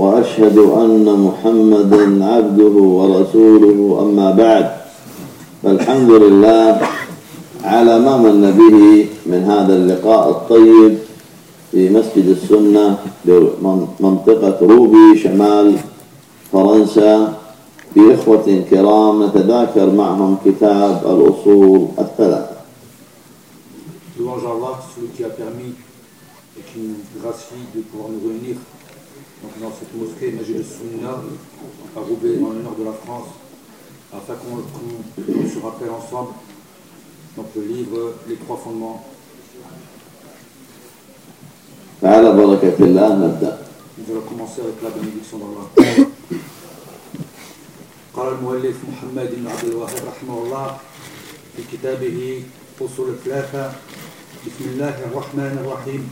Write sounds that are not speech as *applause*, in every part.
وأشهد أن محمدا عبده ورسوله أما بعد. فالحمد لله على ما من به من هذا اللقاء الطيب في مسجد السنة بمنطقة روبي شمال فرنسا. باخوه كرام نتذاكر معهم كتاب الأصول الثلاثة. Louange Allah, celui qui a permis et qui nous gracie de pouvoir nous réunir. donc dans cette mosquée Majid de Sunna à Roubaix dans le nord de la France afin qu'on qu se rappelle ensemble donc le livre Les trois fondements. فعلى بركة الله نبدأ. Nous allons commencer avec la bénédiction d'Allah. قال المؤلف محمد بن عبد الوهاب رحمه الله في كتابه أصول الثلاثة بسم الله الرحمن الرحيم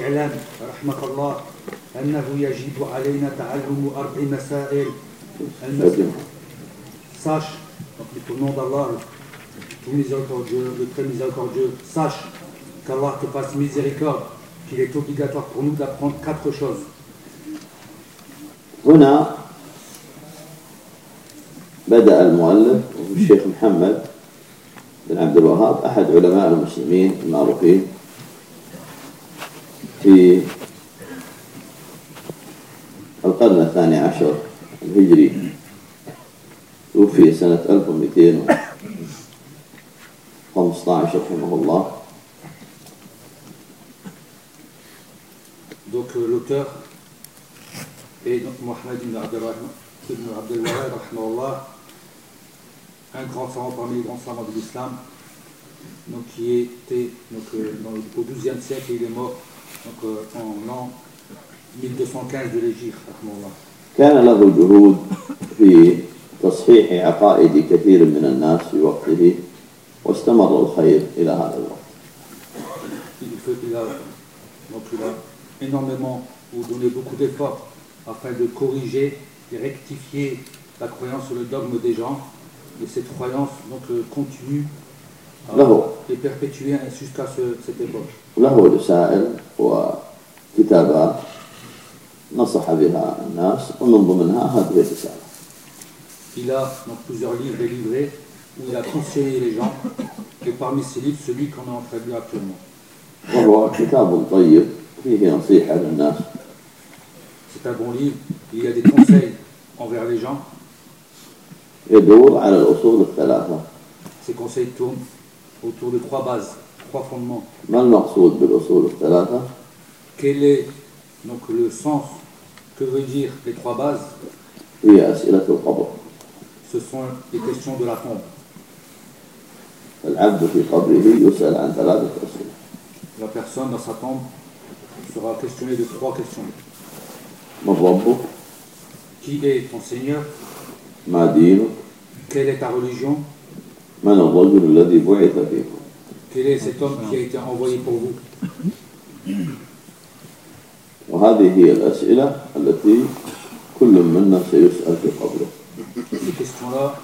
اعلم رحمك الله أنه يجب علينا تعلم أربع مسائل. المسألة ساش الله ساش qu'Allah te fasse miséricorde, qu'il est obligatoire pour nous d'apprendre quatre choses. هنا بدأ المؤلف الشيخ محمد بن عبد الوهاب أحد علماء المسلمين المعروفين في القرن الثاني عشر الهجري. توفي سنة 1215 رحمه الله. دونك لوتور اي دونك محمد بن عبد الرحمن بن عبد الوهاب رحمه الله un grand savant parmi les grands savants de l'islam donc qui était donc euh, au 12e siècle il est mort. donc, euh, en l'an 1215 de l'Égypte. كان له جهود في تصحيح عقائد كثير من الناس في وقته واستمر الخير إلى هذا الوقت. Il, fait, il, a, donc il a énormément ou donné beaucoup d'efforts afin de corriger et rectifier la croyance sur le dogme des gens. Et cette croyance donc, continue et perpétuée jusqu'à ce, cette époque. له رسائل وكتابات نصح بها الناس ومن ضمنها هذه الرسالة. Il a donc plusieurs livres et livrets où il a conseillé les gens et parmi ces livres celui qu'on est en train de lire actuellement. وهو كتاب طيب فيه نصيحة للناس. C'est un bon livre, il y a des conseils envers les gens. يدور على الأصول الثلاثة. Ces conseils tournent autour de trois bases, trois fondements. Quel est donc le sens que veut dire les trois bases? Ce sont les questions de la tombe. La personne dans sa tombe sera questionnée de trois questions. Qui est ton Seigneur? Quelle est ta religion? من الرجل الذي بعث فيكم؟ Quel est cet homme qui a été envoyé pour vous وهذه هي الأسئلة التي كل منا سيسأل في قبره. Ces questions-là,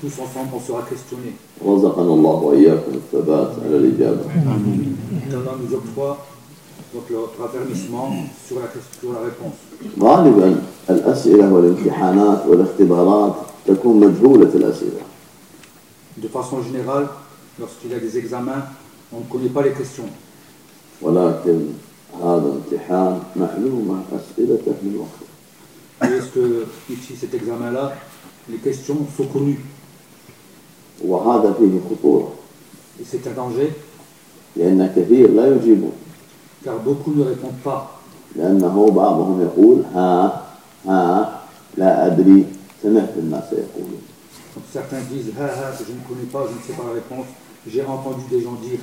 tous ensemble, on sera questionnés. رزقنا الله وإياكم الثبات على الإجابة. Allah nous octroie donc le raffermissement sur la, sur la réponse. غالبا الأسئلة والامتحانات والاختبارات تكون مجهولة الأسئلة. De façon générale, lorsqu'il y a des examens, on ne connaît pas les questions. ولكن هذا امتحان معلومة أسئلته من وقت. Mais est-ce que ici, cet examen-là, les questions sont connues وهذا فيه خطورة Et c'est un danger, لأن كثير لا يجيبون car beaucoup ne répondent pas. لأنه بعضهم يقول ها ها لا أدري سمعت الناس يقولون Donc Certains disent je ne connais pas, je ne sais pas la réponse. J'ai entendu des gens dire.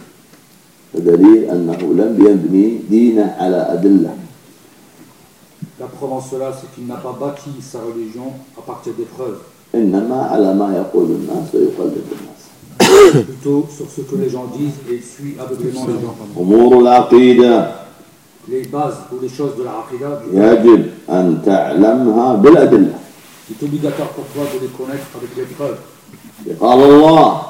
La preuve en cela, c'est qu'il n'a pas bâti sa religion à partir des preuves. Plutôt sur ce que les gens disent et suit aveuglément les gens. Les bases ou les choses de la. يجب أن تعلمها بالأدلة il est obligatoire pour toi de les connaître avec les preuves. قال الله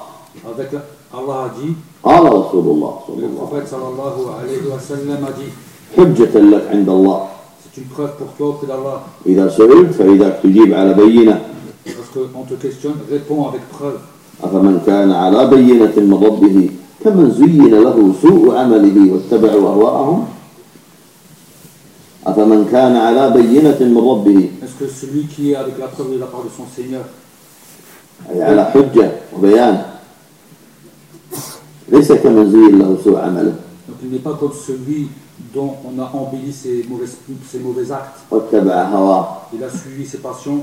Avec la- Allah a dit, قال رسول الله صلى le الله عليه prophète sallallahu alayhi wa sallam a dit, وسلم حجة لك عند الله c'est une preuve pour toi auprès d'Allah. إذا سئلت فإذا تجيب على بينة te questionne, réponds avec preuve. أفمن كان على بينة من ربه كمن زين له سوء عمله واتبعوا أهواءهم أفمن كان على بينة من ربه que celui qui est avec la preuve de la part de son Seigneur, أي على حجة وبيان ليس كمن زين له سوء عمله donc il n'est pas comme celui dont on a embelli ses mauvais, ses mauvais actes, واتبع هواه il a suivi ses passions.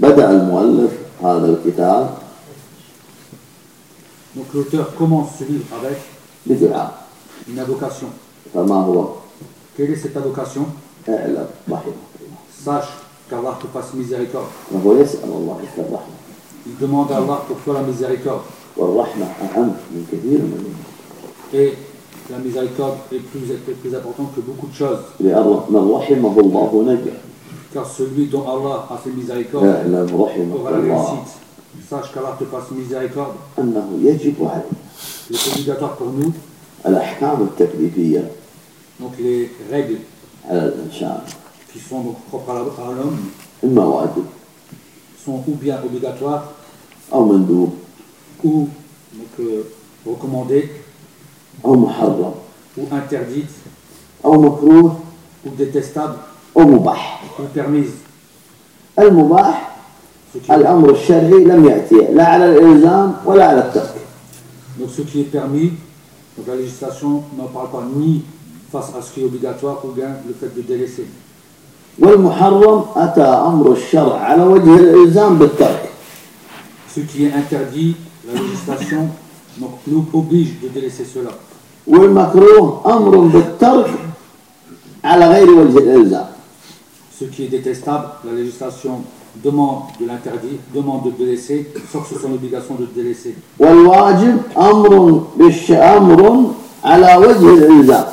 بدأ المؤلف هذا الكتاب Donc l'auteur commence ce livre avec بدعاء une invocation. فما هو Quelle est cette invocation اعلم رحمه الله sache qu'Allah te fasse miséricorde. Il demande à Allah pour toi la miséricorde. Et la miséricorde est plus, importante que beaucoup de choses. Car celui dont Allah a fait miséricorde aura la réussite. Sache qu'Allah te fasse miséricorde. Il est obligatoire pour nous. Donc les règles qui sont donc propres à la- à l'homme إما واجب sont ou bien obligatoires أو مندوب ou donc, euh, recommandées أو محرم ou interdites أو مكروه ou détestables أو مباح ou permises. المباح Ce qui, الأمر الشرعي لم يأتي لا على الإلزام ولا على الترك donc ce qui est permis, donc la législation n'en parle pas ni face à ce qui est obligatoire ou bien le fait de délaisser. والمحرم أتى أمر الشرع على وجه الإلزام بالترك Ce qui est interdit, la législation donc, nous oblige de délaisser cela. والمكروه أمر بالترك على غير وجه الإلزام Ce qui est détestable, la législation demande de l'interdire, demande de délaisser, sauf que c'est son obligation de délaisser. والواجب أمر بالش أمر على وجه الإلزام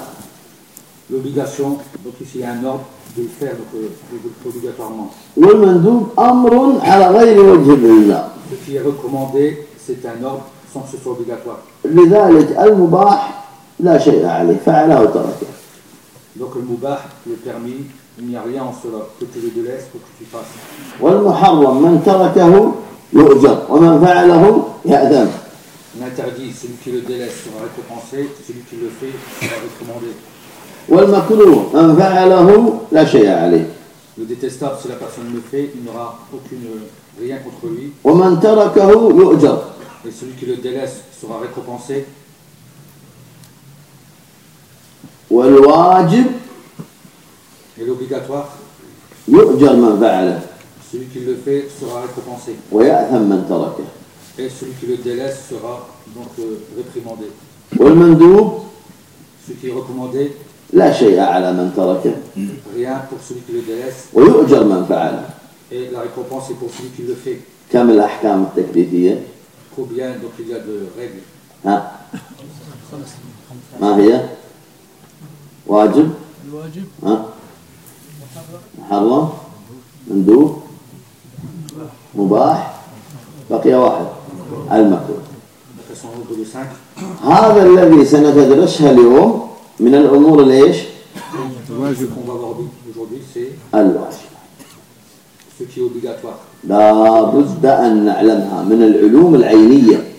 L'obligation, donc ici il y a un ordre de le faire donc, euh, obligatoirement. والمندوب أمر على غير وجه الإلزام Ce qui est recommandé, c'est un ordre sans que ce soit obligatoire. لذلك المباح لا شيء عليه فعله وتركه Donc le mubah, le permis, il n'y a rien en cela. Que tu le délaisses ou que tu fasses. والمحرم من تركه يؤجر ومن فعله يأثم L'interdit, celui qui le délaisse sera récompensé, celui qui le fait sera recommandé. والمكروه من فعله لا شيء عليه Le détestable, si la personne le fait, il n'aura aucune rien contre lui. ومن تركه يؤجر Et celui qui le délaisse sera récompensé. والواجب Et l'obligatoire, يؤجر من فعله celui qui le fait sera récompensé. ويأثم من تركه Et celui qui le délaisse sera donc euh, réprimandé. والمندوب Ce qui est recommandé, لا شيء على من تركه. ويؤجر من فعله. كم الأحكام التكليفية؟ ها؟ ما هي؟ واجب؟ ها؟ محرم؟ مندوب؟ مباح؟ بقي واحد. المكروه هذا الذي سنتدرسها اليوم من الأمور الإيش؟ الواجب لا بد أن نعلمها من العلوم العينية.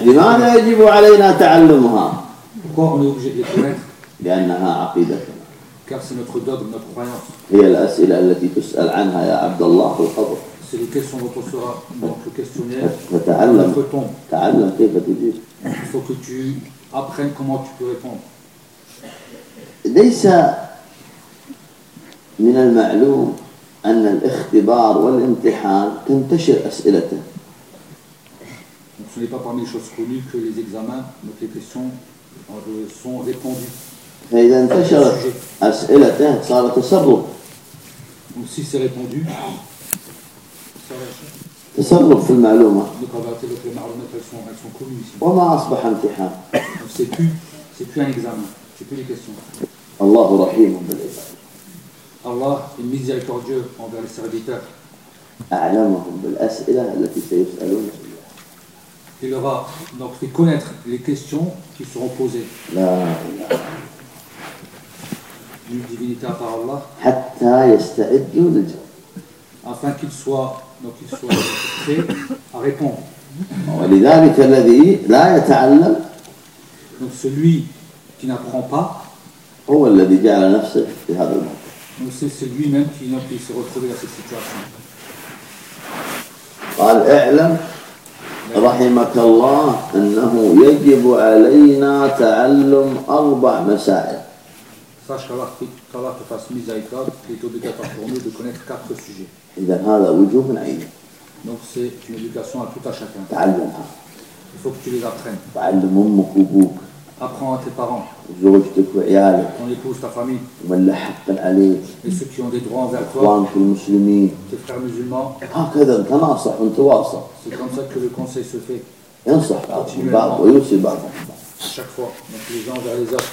لماذا يجب علينا تعلمها؟ لأنها عقيدة. هي الأسئلة التي تسأل عنها يا عبد الله في القبر. C'est les questions dont on sera donc le questionnaire. فتعلم Notre tombe. تعلم كيف تجيب Il faut que tu apprennes comment tu peux répondre. ليس من المعلوم أن الاختبار والامتحان تنتشر أسئلته Donc, ce n'est pas parmi les choses connues que les examens, donc les questions, euh, sont répondues. فإذا انتشرت أسئلته صار تسرب Donc si c'est répondu, ça va. تسرب في المعلومة Donc on va arrêter avec les معلومات, elles sont, elles sont connues ici. وما أصبح امتحان Donc c'est plus, c'est plus un examen, c'est plus des questions. الله رحيم بالعباد Allah est miséricordieux envers les serviteurs. أعلمهم بالأسئلة التي سيسألون فيها Il leur a donc fait connaître les questions qui seront posées. لا إله Une divinité à part Allah, حتى يستعدوا للجواب afin qu'ils soient, donc qu'ils soient prêts à répondre. ولذلك الذي لا يتعلم Donc celui qui n'apprend pas, هو الذي جعل نفسه في هذا الموقف donc c'est c'est lui-même qui, donc, qui s'est retrouvé dans cette situation. قال اعلم رحمك الله أنه يجب علينا تعلم أربع مسائل sache qu'Allah te fasse mise miséricorde, il est obligatoire pour nous de connaître quatre sujets. Donc c'est une éducation à tout à chacun. Il faut que tu les apprennes. Apprends à tes parents. Ton épouse, ta famille. Et ceux qui ont des droits envers toi. Tes frères musulmans. C'est comme ça que le conseil se fait. Chaque fois. Donc les gens vers les autres.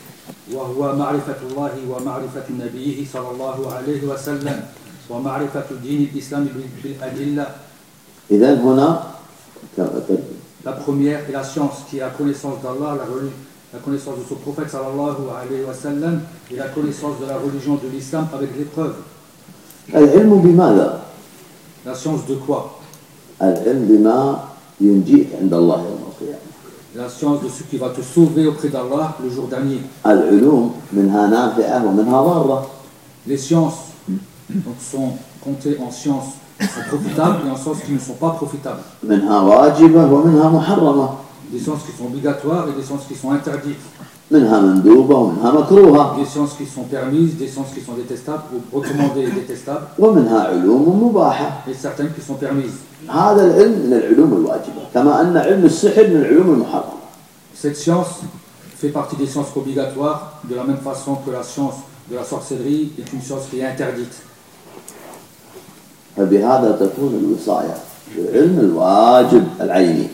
وهو معرفة الله ومعرفة نبيه صلى الله عليه وسلم ومعرفة دين الإسلام بالأدلة إذا هنا كما ترجم La première est la science, qui est la connaissance d'Allah, la, reli- la connaissance de son prophète sallallahu alayhi wa sallam, et la connaissance de la religion de l'islam avec l'épreuve. العلم بماذا؟ La science de quoi العلم بما ينجيك عند الله يوم القيامة la science de ce qui va te sauver auprès d'Allah le jour dernier. Les sciences sont comptées en sciences qui sont profitables et en sciences qui ne sont pas profitables. Des sciences qui sont obligatoires et des sciences qui sont interdites. Des sciences qui sont permises, des sciences qui sont détestables ou recommandées et détestables. Et certaines qui sont permises. هذا العلم من العلوم الواجبة كما أن علم السحر من العلوم المحرمة Cette science fait partie des sciences obligatoires, de la même façon que la science de la sorcellerie est une science qui est interdite. فبهذا تكون الوصاية بالعلم الواجب العيني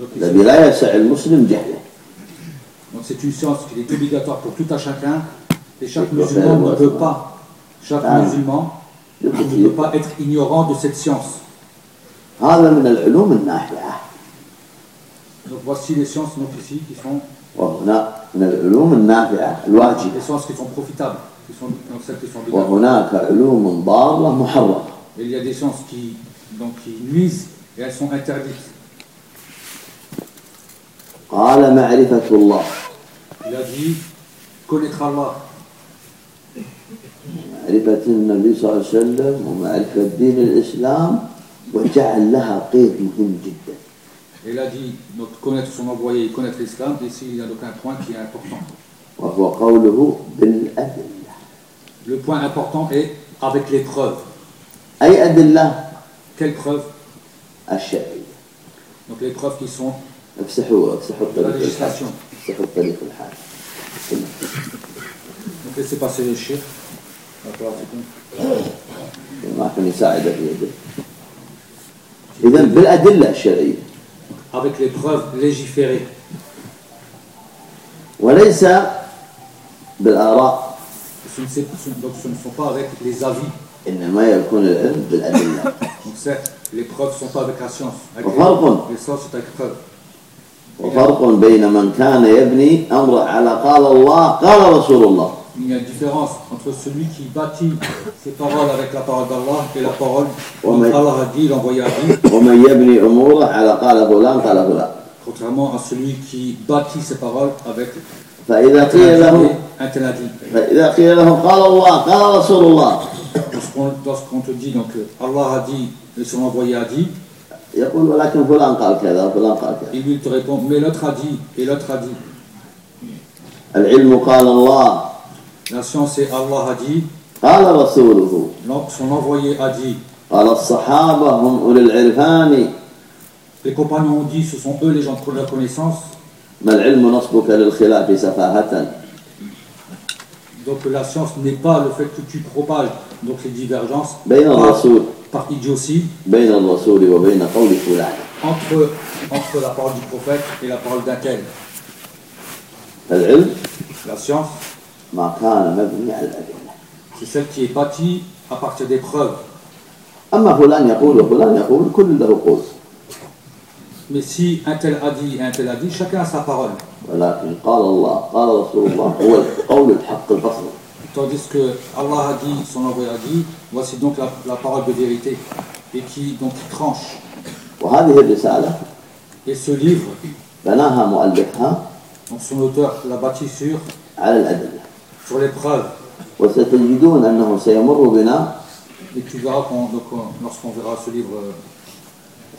Donc الذي لا يسع المسلم جهله donc c'est une science qui est obligatoire pour tout à chacun, et chaque Il doit musulman faire, ne ouais, peut ouais. pas, chaque Ah. musulman il ne peut pas être ignorant de cette science. Donc voici les sciences ici qui sont les sciences qui sont profitables, qui sont celles qui sont bénéfiques. Et il y a des sciences qui, donc, qui nuisent et elles sont interdites. Il a dit connaître Allah معرفة النبي صلى الله عليه وسلم ومعرفة دين الإسلام وجعل لها قيد مهم جدا Et il a dit donc, connaître son envoyé et connaître l'islam. Ici, il y a donc un point qui est important. وهو قوله بالأدلة Le point important est avec les preuves. أي أدلة Quelles preuves الشرعية Donc les preuves qui sont افسحوا افسحوا de la الطريق الحاج législation. افسحوا الطريق الحاج Donc laissez passer les chiffres. ما كان يساعده في يده إذا بالأدلة الشرعية Avec les preuves légiférées. وليس بالآراء Ce ne, donc ce ne sont pas avec les avis. إنما يكون العلم بالأدلة Donc certes, les preuves sont pas avec la science. Avec وفرق les sciences, c'est avec preuves. وفرق بين من كان يبني أمره على قال الله قال رسول الله Il y a une différence entre celui qui bâtit ses paroles avec la parole d'Allah et la parole Ouais, dont mais- Allah a dit, l'envoyé a dit, ومن يبني أموره على قال فلان قال فلان contrairement à celui qui bâtit ses paroles avec فإذا un tel a قيل dit, له un tel a dit. فإذا قيل له قال الله قال رسول الله Lorsqu'on lorsqu'on te dit, donc, euh, Allah a dit, et son envoyé a dit, يقول ولكن فلان قال كذا وفلان قال كذا et lui il te répond, mais l'autre a dit, et l'autre a dit. العلم قال الله La science, c'est Allah a dit, قال رسوله l'en- son envoyé a dit. قال الصحابة هم أولي العرفان Les compagnons ont dit, ce sont eux les gens de la connaissance. ما العلم نصبك للخلاف سفاهة Donc la science n'est pas le fait que tu propages donc les divergences بين par, الرسول par idiotie بين الرسول وبين قول فلان entre, entre la parole du prophète et la parole d'un tel. العلم La science, C'est celle qui est bâtie à partir des preuves. Mais si un tel a dit, un tel a dit, chacun a sa parole. Tandis que Allah a dit, son envoyé a dit, voici donc la, parole de vérité, et qui donc tranche. Et ce livre, donc son auteur l'a bâti sur على الأدلة sur les preuves. وستجدون أنه سيمر بنا Et tu verras qu'on- donc, on- lorsqu'on verra ce livre, euh,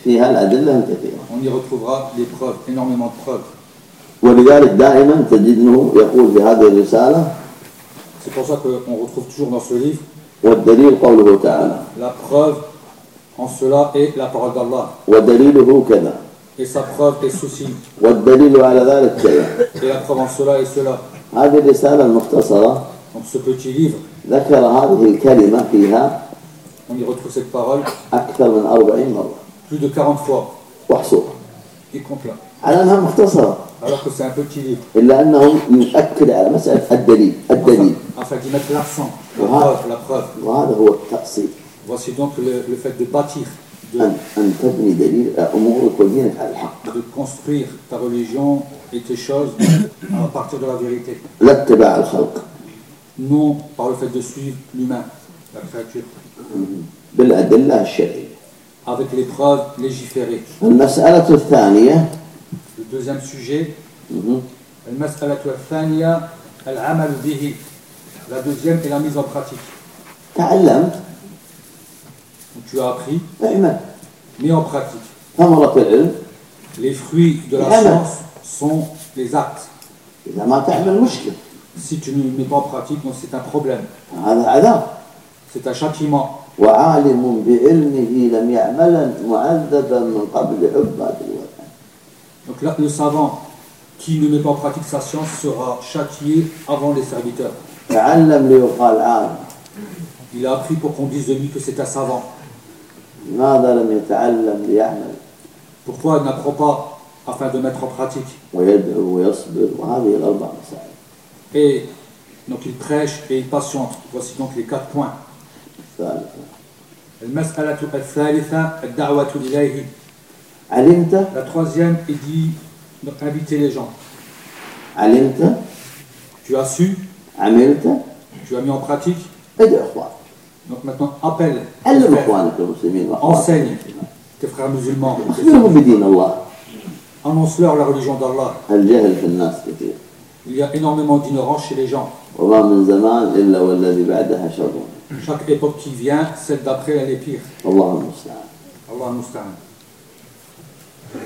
فيها الأدلة الكثيرة on y retrouvera des preuves, énormément de preuves. ولذلك دائما تجدنه يقول في هذه الرسالة C'est pour ça qu'on retrouve toujours dans ce livre والدليل قوله تعالى la preuve en cela est la parole d'Allah. ودليله كذا Et sa preuve est ceci. والدليل على ذلك كذا Et la preuve en cela est cela. هذه الرسالة المختصرة Donc ce petit livre, ذكر هذه الكلمة فيها on y retrouve cette parole أكثر من أربعين مرة plus de 40 fois. وحصوها Et compte là. على أنها مختصرة Alors que c'est un petit livre. إلا أنه يؤكد على مسألة الدليل الدليل Afin, afin d'y mettre l'accent. La Ouais. preuve, la preuve. وهذا هو التأصيل Voici donc le, le fait de bâtir, de, أن أن تبني دليل أمورك ودينك على الحق de construire ta religion et tes choses à partir de la vérité. لا اتباع الخلق Non par le fait de suivre l'humain, la créature. بالأدلة الشرعية Avec les preuves légiférées. المسألة الثانية Le deuxième sujet, مهم. المسألة الثانية العمل به. La deuxième est la mise en pratique. تعلمت Donc, tu as appris, mets en pratique. Les fruits de la science sont les actes. Si tu ne mets pas en pratique, c'est un problème. C'est un châtiment. Donc là, le savant qui ne met pas en pratique sa science sera châtié avant les serviteurs. Il a appris pour qu'on dise de lui que c'est un savant. Pourquoi il n'apprend pas afin de mettre en pratique Et donc il prêche et il patiente. Voici donc les quatre points. La troisième, il dit donc, inviter les gens. Tu as su Tu as mis en pratique donc maintenant, appelle. Enseigne tes frères musulmans. Annonce-leur la religion d'Allah. Il y a énormément d'ignorance chez les gens. Chaque époque qui vient, celle d'après, elle est pire. Allah. Allah. *laughs*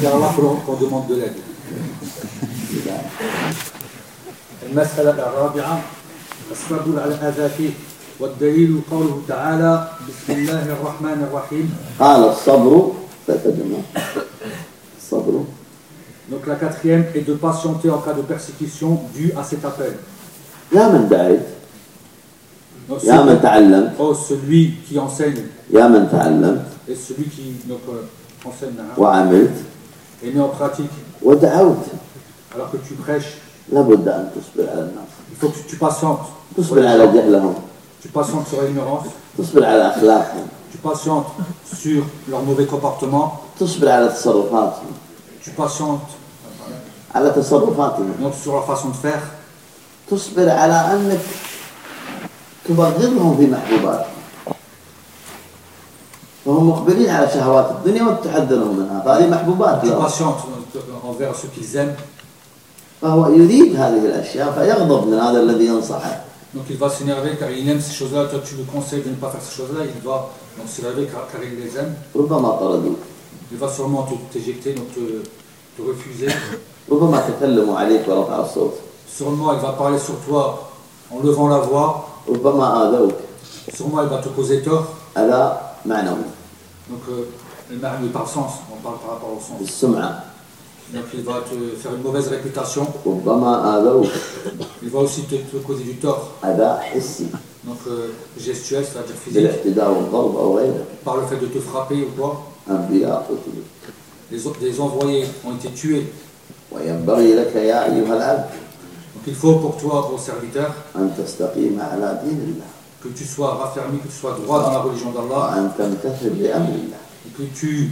C'est Allah qu'on demande de l'aide. المسألة الرابعة الصبر على الأذى فيه والدليل قوله تعالى بسم الله الرحمن الرحيم قال الصبر فتدمى الصبر Donc la quatrième est de patienter en cas de persécution due à cet appel. يا من دعيت Donc, يا من celui, تعلمت oh, celui qui enseigne يا من تعلمت et celui qui donc, euh, enseigne hein, وعملت et met en pratique ودعوت alors que tu prêches, لابد ان تصبر على الناس il faut que tu patientes. sur تصبر les على gens. جهلهم Tu patientes sur l'ignorance, تصبر على اخلاقهم tu patientes sur leur mauvais comportement, تصبر على تصرفاتهم tu patientes على تصرفاتهم donc, sur leur façon de faire, تصبر على انك تبغضهم في محبوباتهم فهم مقبلين على شهوات الدنيا وانت تحذرهم منها فهذه محبوبات Ils له patientent envers ceux qu'ils aiment. فهو يريد هذه الأشياء فيغضب من هذا الذي ينصحه Donc il va s'énerver car il aime ces choses-là. Toi, tu lui conseilles de ne pas faire ces choses-là. Il va donc s'énerver car, car il les aime. ربما طردوك Il va sûrement te- t'éjecter, donc te, te refuser. ربما تكلموا عليك ورفع الصوت Sûrement, il va parler sur toi en levant la voix. ربما آذوك Sûrement, il va te causer tort. أذى معنوي Donc, euh, le mari par sens, on parle par rapport au sens. بالسمعة Donc il va te faire une mauvaise réputation. Il va aussi te, causer du tort. Donc euh, gestuel, c'est-à-dire physique. Par le fait de te frapper ou quoi. Les, envoyés ont été tués. Donc il faut pour toi, ô serviteur, que tu sois raffermi, que tu sois droit dans la religion d'Allah, et que tu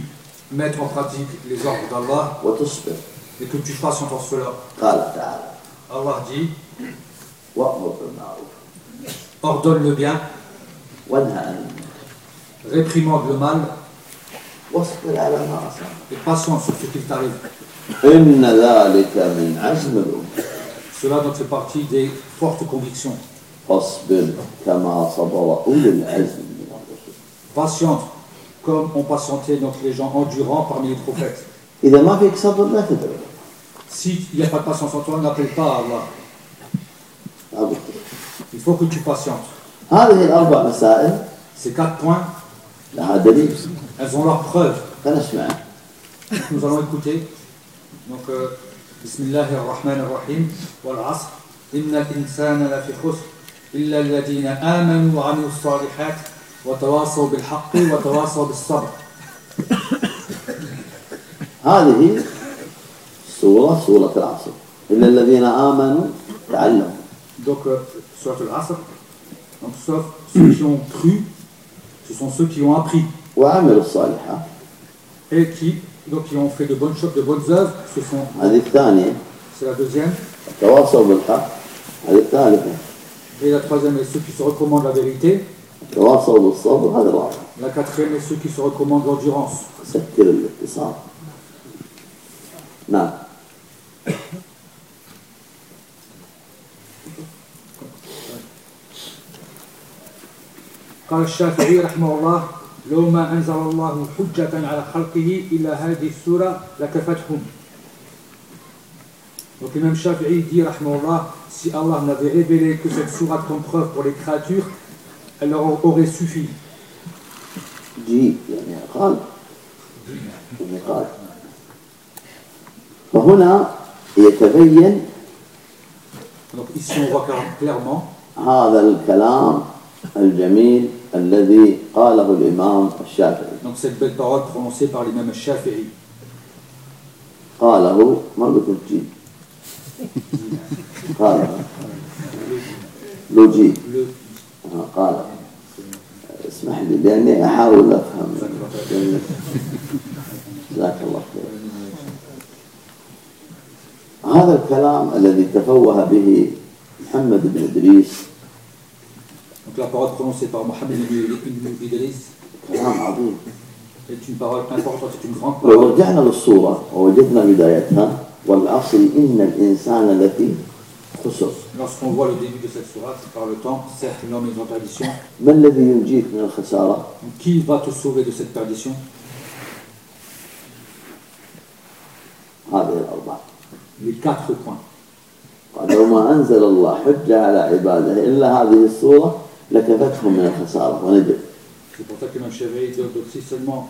mettre en pratique les ordres d'Allah et que tu fasses en cela. Allah dit ordonne le bien, réprimande le mal et passons sur ce qu'il t'arrive. Cela donc fait partie des fortes convictions. Patiente comme ont patienté donc les gens endurants parmi les prophètes. إذا ما فيك صبر لا تدعو S'il n'y a pas de patience en toi, n'appelle pas à Allah. لا بد. Il faut que tu patientes. هذه الأربع مسائل Ces quatre points, لها دليل elles ont leurs preuves. فنسمع Nous allons écouter. Donc, euh, Bismillah ar-Rahman ar-Rahim. Wal-Asr. Inna al-insana lafi khusr. Illa alladhina amanu wa amilu salihat. Wa tawasaw bil haqqi wa tawasaw bis sabr. هذه سورة سورة العصر إلا الذين آمنوا تعلموا Donc, euh, Surat al-Asr. Donc, sauf ceux qui ont cru, ce sont ceux qui ont appris. وعملوا الصالحات Et qui, donc, qui ont fait de bonnes choses, de bonnes œuvres. Ce sont, هذه الثانية c'est la deuxième. تواصوا بالحق هذه الثالثة Et la troisième est ceux qui se recommandent la vérité. تواصوا بالصبر هذا الرابع La quatrième est ceux qui se recommandent l'endurance. سكر الاتصال نعم قال الشافعي رحمه الله لو ما أنزل الله حجة على خلقه إلا هذه السورة لكفتهم Donc l'imam Shafi'i dit, rahmahullah, si Allah n'avait révélé que cette sourate comme preuve pour les créatures, elle leur aurait suffi. جيب يعني قال يعني قال فهنا يتبين Donc ici on voit clairement هذا الكلام الجميل الذي قاله الإمام الشافعي donc cette belle parole prononcée par l'imam Shafi'i. قاله ما قلت الجيب قاله لو جيب قاله اسمح لي لأني أحاول أفهم. جزاك الله خير. هذا الكلام الذي تفوه به محمد بن إدريس. Donc la parole prononcée par Mohammed ibn Idris كلام عظيم. est une parole importante, c'est une grande لو parole. رجعنا للصورة ووجدنا بدايتها. والعصر إن الإنسان لفي خسر Lorsqu'on voit le début de cette sourate, par le temps, certes l'homme est en perdition. ما الذي ينجيك من الخسارة؟ Donc, qui va te sauver de cette perdition هذه الأربعة Les quatre points. قال لو ما أنزل الله حجة على عباده إلا هذه الصورة لكفتهم من الخسارة ونجد C'est pour ça que Mme Shafi'i dit donc, si seulement,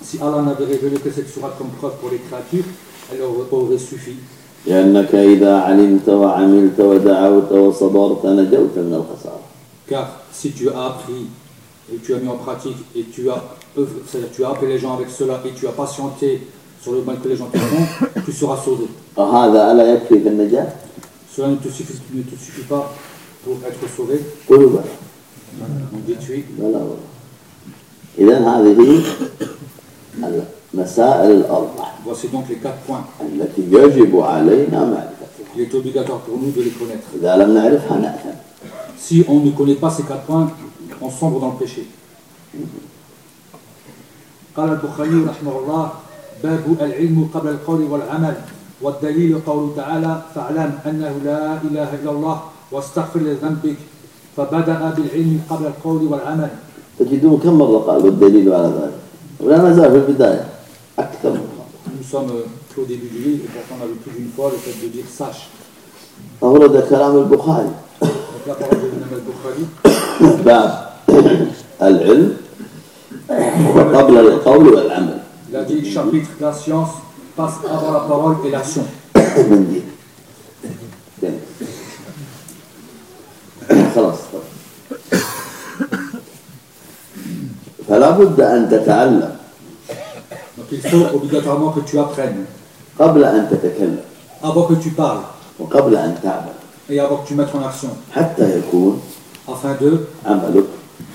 si Allah n'avait révélé que cette sourate comme preuve pour les créatures, elle aurait, aurait suffi. لأنك إذا علمت وعملت ودعوت وصبرت نجوت من الخسارة Car si tu as appris et tu as mis en pratique et tu as, œuvré- c'est-à-dire tu as appelé les gens avec cela et tu as patienté sur le mal que les gens te font, *coughs* tu seras sauvé. وهذا ألا يكفي في النجاة؟ Cela ne te suffit, ne te suffit pas pour être sauvé. قلوا بلى Donc détruit. بلى والله إذا هذه المسائل الأربع. Voici donc les quatre points. التي يجب علينا معرفتها Il est obligatoire pour nous de les connaître. إذا لم نعرفها نأثم Si on ne connaît pas ces quatre points, on sombre dans le péché. قال البخاري رحمه الله باب العلم قبل القول والعمل والدليل قوله تعالى فاعلم أنه لا إله إلا الله واستغفر لذنبك. فبدأ بالعلم قبل القول والعمل. تجدون كم مرة قالوا الدليل على ذلك؟ ولا نزال في البداية. أكثر من مرة Nous sommes euh, qu'au début du livre et pourtant on a vu plus d'une fois le fait de dire sache. أورد كلام البخاري Donc la parole de l'imam al-Bukhari, باب العلم قبل القول والعمل il a dit chapitre de la science passe avant la parole et l'action. من دي جميل. خلاص طب. فلا بد أن تتعلم Donc il faut obligatoirement que tu apprennes قبل أن تتكلم avant que tu parles وقبل أن تعمل et avant que tu mettes en action حتى يكون afin de عملك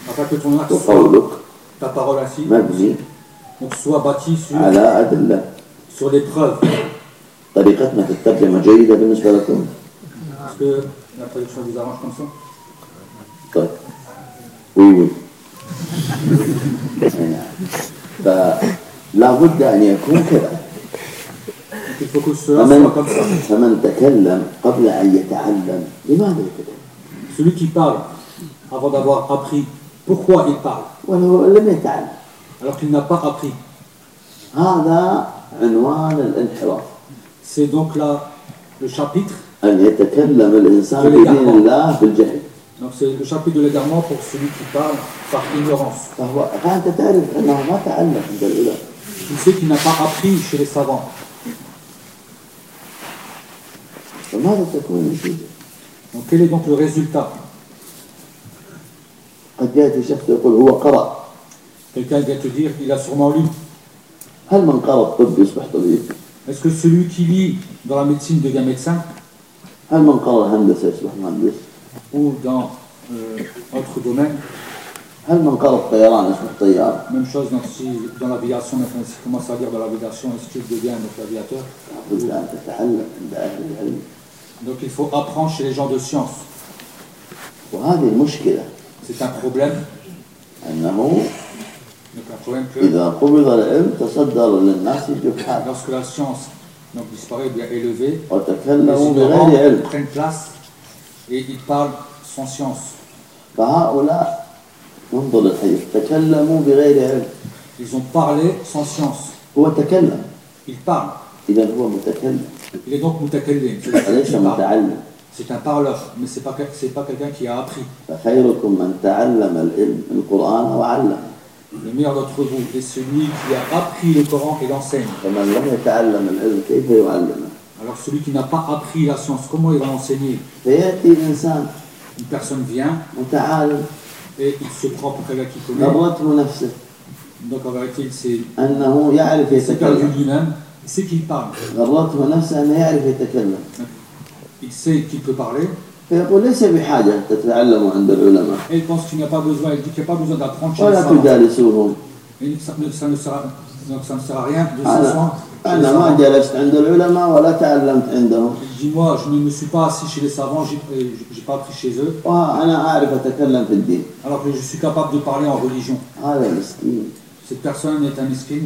afin que ton action وقولك ta parole ainsi مبني donc, soit bâtie sur, على أدلة sur les preuves. طريقتنا في الترجمة جيدة بالنسبة لكم Est-ce que la traduction vous arrange comme ça طيب وي وي أي *laughs* نعم. فلا بد أن يكون كذا فمن. فمن تكلم قبل أن يتعلم لماذا يتكلم Celui qui parle avant d'avoir appris pourquoi il parle ولو لم يتعلم alors qu'il n'a pas appris. هذا عنوان الانحراف C'est donc là le chapitre. أن يتكلم الإنسان في دين الله بالجهل Donc c'est le chapitre de l'égarement pour celui qui parle par ignorance. فهو فأنت تعرف أنه ما تعلم عند العلماء ou ce qu'il n'a pas appris chez les savants. Donc quel est donc le résultat? Quelqu'un vient te dire qu'il a sûrement lu. Est-ce que celui qui lit dans la médecine devient médecin? Ou dans euh, autre domaine? هل من قرأ الطيران يصبح طيار؟ Même chose dans, si, dans l'aviation, maintenant, si tu commences à lire dans l'aviation, est-ce que tu deviens donc aviateur لابد أن تتعلم عند أهل العلم Donc il faut apprendre chez les gens de science. وهذه المشكلة C'est un problème. أنه Donc un problème que إذا قبض العلم تصدر للناس الجهال lorsque la science donc, disparaît, bien élevée, les وتكلموا ignorants بغير علم prennent place et ils parlent sans science. فهؤلاء انظر الحديث تكلموا بغير علم Ils ont parlé sans science. هو تكلم Ils parlent. إذا هو متكلم Il est donc *laughs* mutakallim. c'est celui وليس qui parle. متعلم C'est un parleur, mais ce n'est pas, quel- c'est pas quelqu'un qui a appris. فخيركم من تعلم العلم القرآن وعلمه Le meilleur d'entre vous est celui qui a appris le Coran et l'enseigne. فمن لم يتعلم العلم كيف يعلمه Alors celui qui n'a pas appris la science, comment il va l'enseigner فيأتي الإنسان Une personne vient متعالم et il se prend pour quelqu'un qui connaît. غرته نفسه Donc en vérité, il s'est أنه يعرف il s'est perdu يتكلم lui-même. Il sait qu'il parle. غرته نفسه أنه يعرف يتكلم Il sait qu'il peut parler. فيقول ليس بحاجة تتعلموا عند العلماء Et il pense qu'il n'y a pas besoin, il dit qu'il n'y a pas besoin d'apprendre chez les ولا savants. تجالسوهم Et ça, ne- ça ne sert à, donc ça ne sert à rien de أنا s'asseoir chez les أنا ما savants. جلست عند العلماء ولا تعلمت عندهم Il dit moi, je ne me suis pas assis chez les savants, j'ai n'ai pas appris chez eux, وأنا أعرف أتكلم في الدين alors que je suis capable de parler en religion. هذا مسكين Cette personne est un miskin,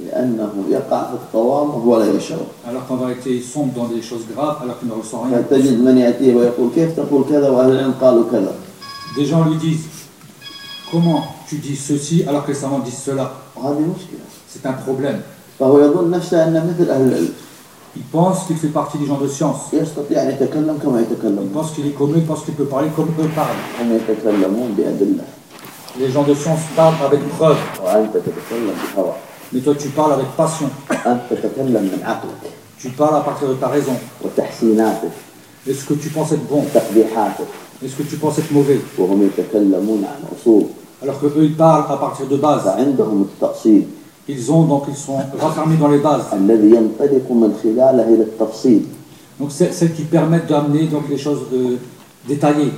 لأنه يقع في الطوام وهو لا يشعر alors qu'en vérité il sombre dans des choses graves, alors qu'il ne ressent rien. فتجد من يأتيه ويقول كيف تقول كذا وأهل العلم قالوا كذا Des gens lui disent Comment tu dis ceci alors que les savants disent cela وهذه مشكلة C'est un problème. فهو يظن نفسه أنه مثل أهل العلم Il pense qu'il fait partie des gens de science. يستطيع أن يتكلم كما Il يتكلمون pense qu'il est comme eux, il pense qu'il peut parler comme eux parlent. هم يتكلمون بأدلة Les gens de science parlent avec preuve, وأنت تتكلم بهوى mais toi tu parles avec passion. أنت تتكلم من عقلك Tu parles à partir de ta raison. وتحسيناتك Est-ce que tu penses être bon وتقبيحاتك Est-ce que tu penses être mauvais وهم يتكلمون عن أصول Alors que eux ils parlent à partir de base. فعندهم التأصيل Ils ont donc, ils sont raffermis dans les bases. Donc c'est celles qui permettent d'amener donc les choses euh, détaillées.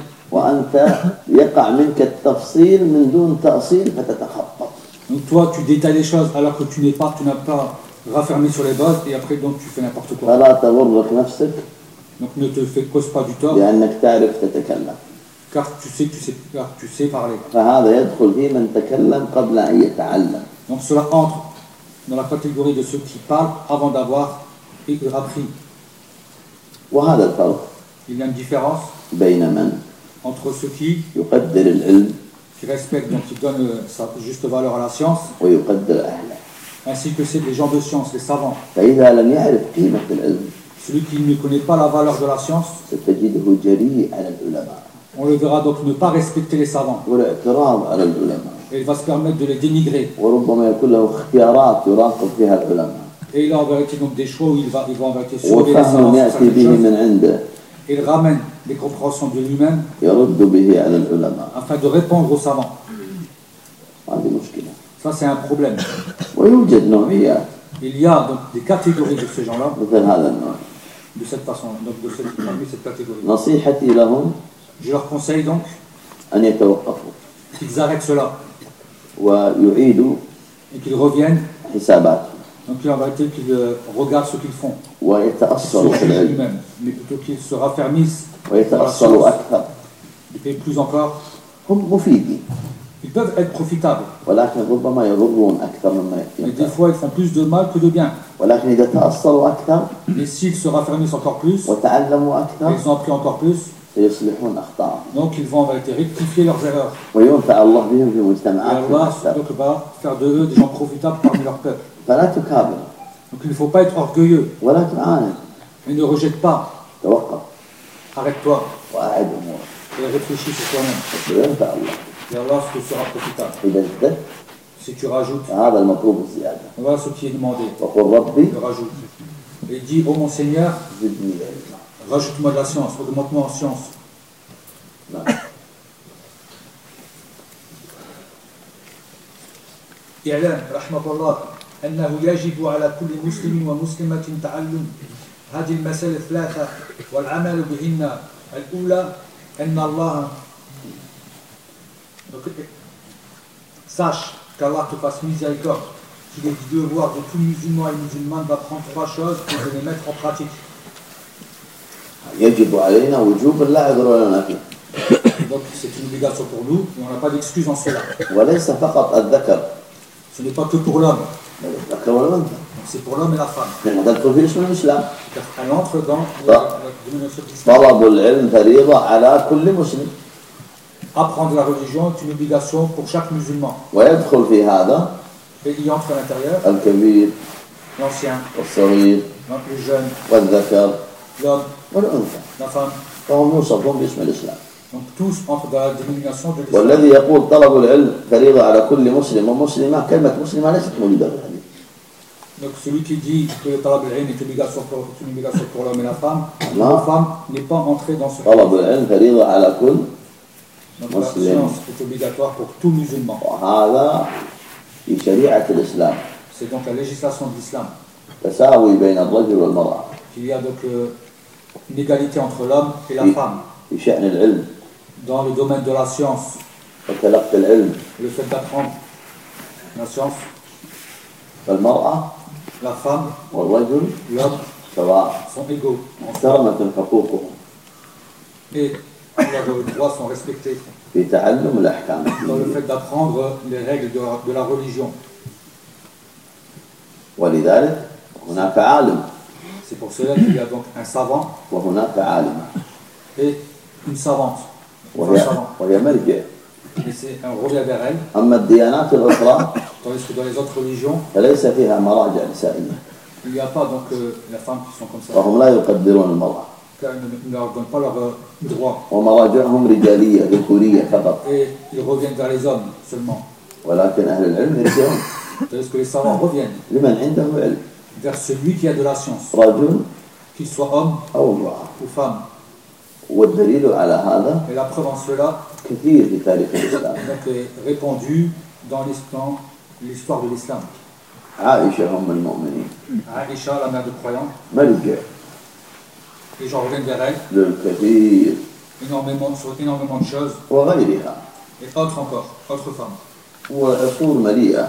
Donc toi tu détailles les choses alors que tu n'es pas, tu n'as pas raffermi sur les bases et après donc tu fais n'importe quoi. Donc ne te fais cause pas du tort. Car tu sais, tu sais, car tu sais parler. فهذا يدخل في من تكلم قبل أن يتعلم Donc cela entre dans la catégorie de ceux qui parlent avant d'avoir et- appris. وهذا الفرق Il y a une différence بين من entre ceux qui, يقدر العلم qui respectent, donc qui donnent euh, sa juste valeur à la science, ويقدر أهله ainsi que c'est les gens de science, les savants. فإذا لم يعرف قيمة العلم Celui qui ne connaît pas la valeur de la science, ستجده جريء على العلماء on le verra donc ne pas respecter les savants. والاعتراض على العلماء et il va se permettre de les dénigrer. Et il a en vérité donc des choix où il va, il va en vérité sauver Il ramène des compréhensions de lui-même afin de répondre aux savants. Ça, c'est un problème. Il y a donc des catégories de ces gens-là. De cette façon, donc de cette catégorie. Je leur conseille donc qu'ils arrêtent cela et qu'ils reviennent. donc il va été qu'ils euh, regardent ce qu'ils font. Mais plutôt qu'ils se raffermissent et plus encore ils peuvent être profitables. Mais des fois ils font plus de mal que de bien. Et s'ils se raffermissent encore plus ils ont appris encore plus donc ils vont en vérité rectifier leurs erreurs. Et Allah donc, va bah, faire de eux des gens profitables parmi leur peuple. Donc il ne faut pas être orgueilleux. Et ne rejette pas. Arrête-toi. Et réfléchis sur toi-même. Et Allah te sera profitable. Si tu rajoutes, voilà ce qui est demandé. Le rajoute. Et dit, ô oh mon Seigneur, rajoute-moi de la science, augmente-moi en science. نعم. اعلم رحمة الله أنه يجب على كل مسلم ومسلمة تعلم هذه المسائل الثلاثة والعمل بهن الأولى أن الله Donc, sache qu'Allah te fasse miséricorde, qu'il est du devoir de tout musulman et musulmane d'apprendre trois choses et de les mettre en pratique. يجب علينا وجوبا لا عذر لنا فيه Donc c'est une obligation pour nous et on n'a pas d'excuse en cela. وليس فقط الذكر Ce n'est pas que pour l'homme, بل الذكر والأنثى donc c'est pour l'homme et la femme. لأنها تدخل في اسم الإسلام Car elle entre dans la, la domination de l'islam. طلب العلم فريضة على كل مسلم Apprendre la religion est une obligation pour chaque musulman. ويدخل في هذا Et il y entre à l'intérieur الكبير l'ancien, والصغير le jeune, والذكر l'homme, والأنثى la femme. فهم يوصفون باسم الإسلام Donc tous entrent dans la dénomination de l'islam. والذي يقول طلب العلم فريضة على كل مسلم ومسلمة كلمة مسلمة ليست موجودة في الحديث Donc celui qui dit que le talab al-ilm est une obligation pour, est une obligation pour l'homme et la femme, Non. la femme n'est pas entrée dans ce طلب العلم فريضة على كل Donc la Muslim. science est obligatoire pour tout musulman. وهذا في شريعة الإسلام C'est donc la législation de l'islam. تساوي بين الرجل والمرأة Il y a donc euh, une égalité entre l'homme et la Oui. femme في شأن العلم dans le domaine de la science, وتلقي العلم le fait d'apprendre la science. فالمرأة La femme, والرجل l'homme سواء sont égaux. محترمة حقوقهم Et leurs droits sont respectés في تعلم الأحكام dans le fait d'apprendre les règles de la, de la religion. ولذلك هناك عالم C'est pour cela qu'il y a donc un savant et une savante. Et c'est un rejet vers elle. Tandis que dans les autres religions, il n'y a pas donc euh, les femmes qui sont comme ça. car ils ne leur donnent pas leur euh, droit. Et ils reviennent vers les hommes seulement. Tandis que les savants reviennent vers celui qui a de la science, رجل qu'il soit homme أو امرأة ou femme. والدليل على هذا Et la preuve en cela كثير في تاريخ الإسلام donc, est répandue dans l'histoire l'histoire de l'islam. عائشة أم المؤمنين Aïcha, la mère de croyants, مرجع les gens reviennent vers elle للكثير énormément, sur énormément de choses, وغيرها et autres encore, autres femmes. وعصور مليئة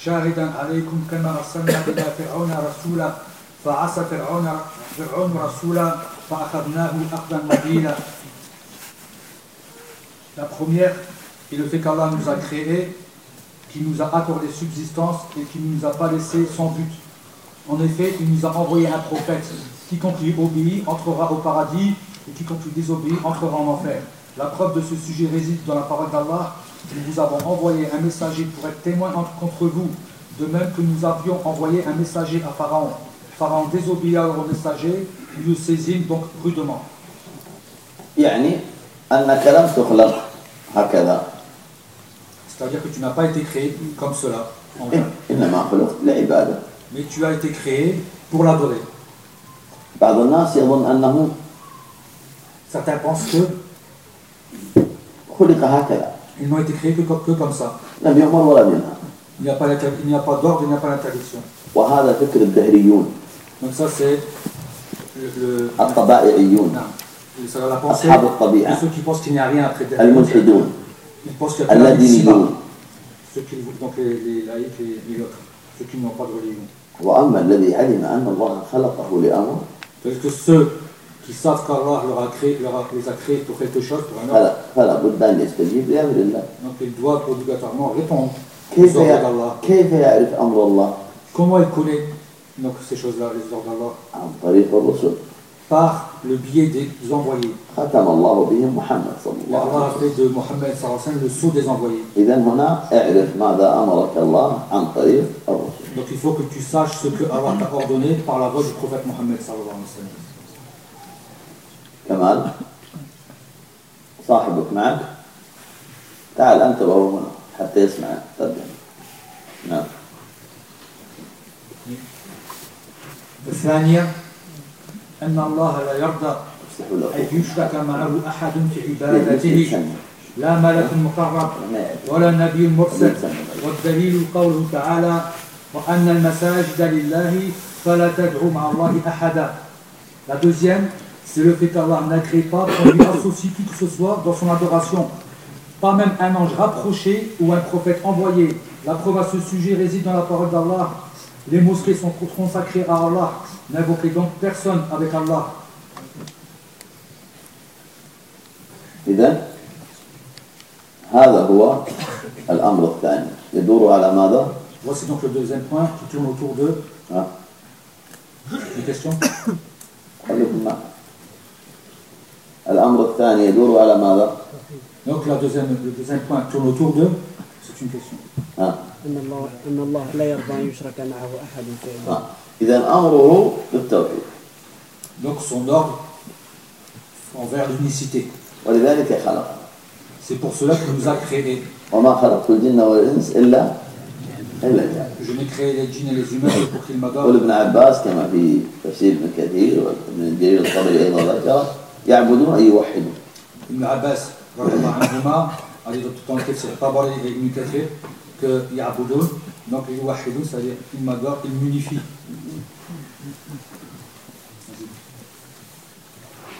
شاهدا عليكم كما أرسلنا إلى فرعون رسولا فعصى فرعون, فرعون رسولا فأخذناه أخذا مبينا La première est le fait qu'Allah nous a créés, qui nous a accordé subsistance et qui ne nous a pas laissé sans but. En effet, il nous a envoyé un prophète. Quiconque lui obéit entrera au paradis et quiconque lui désobéit entrera en enfer. La preuve de ce sujet réside dans la parole d'Allah. nous avons envoyé un messager pour être témoin contre vous, de même que nous avions envoyé un messager à Pharaon. Pharaon désobéit alors au messager, le saisit donc rudement. C'est-à-dire que tu n'as pas été créé comme cela. Mais tu as été créé pour l'adorer. Certains pensent que ils n'ont été créés que, comme- que comme ça. لم يؤمر ولا ينهى Il n'y a pas l'inter- il n'y a pas d'ordre, il n'y a pas d'interdiction. وهذا فكر الدهريون Donc ça c'est le, le- الطبائعيون non, c'est la pensée أصحاب de الطبيعة ceux qui pensent qu'il n'y a rien après Dahri. الملحدون Ils pensent qu'il y a que la vie ici-bas. اللادينيون Ceux qui, donc les, les laïcs et les autres, ceux qui n'ont pas de religion. وأما الذي علم أن الله خلقه لأمر Parce que ceux qui savent qu'Allah leur a créé, leur a, les a créés pour quelque chose, pour un homme. Donc ils doivent obligatoirement répondre. Comment il connaît ces choses-là, les ordres d'Allah? Par le biais des envoyés. Allah a fait de Mohammed le sceau des envoyés. Donc il faut que tu saches ce que Allah t'a ordonné par la voix du prophète Mohammed sallallahu alayhi wasallam. كمال. صاحبك معك. تعال أنت وهو هنا حتى يسمع. ترجمة نعم. الثانية أن الله لا يرضى أن يشرك معه أحد في يمكن عبادته. يسمع. لا ملك مقرب. ولا نبي مرسل. والدليل قوله تعالى وأن المساجد لله فلا تدعوا مع الله أحدا. La deuxième, c'est le fait qu'Allah n'agrée pas qu'on lui associe qui que ce soit dans son adoration. Pas même un ange rapproché ou un prophète envoyé. La preuve à ce sujet réside dans la parole d'Allah. Les mosquées sont consacrées à Allah. N'invoquez donc personne avec Allah. إذا هذا هو الأمر الثاني يدور على ماذا؟ Voici donc le deuxième point qui tourne autour de ها؟ des questions. خليكم معي الأمر الثاني يدور على ماذا؟ Donc la deuxième, le deuxième point tourne autour de. C'est une question. ها؟ أن الله أن الله لا يرضى أن يشرك معه أحد في عبادته. ها؟ إذا أمره بالتوحيد Donc son ordre envers l'unicité. ولذلك خلق C'est pour cela qu'il nous a créés. وما خلقت الجن والإنس إلا إلا جعل Je n'ai créé les djinns et les humains que pour qu'ils يقول m'adorent. ابن عباس كما في تفسير ابن كثير وابن جرير الطبري أيضا ذكر يعبدون أي واحد. ابن عباس رضي الله عنهما قال لك تونك سي طبري ابن كثير ك يعبدون دونك يوحدون سي فيما دو المونيفي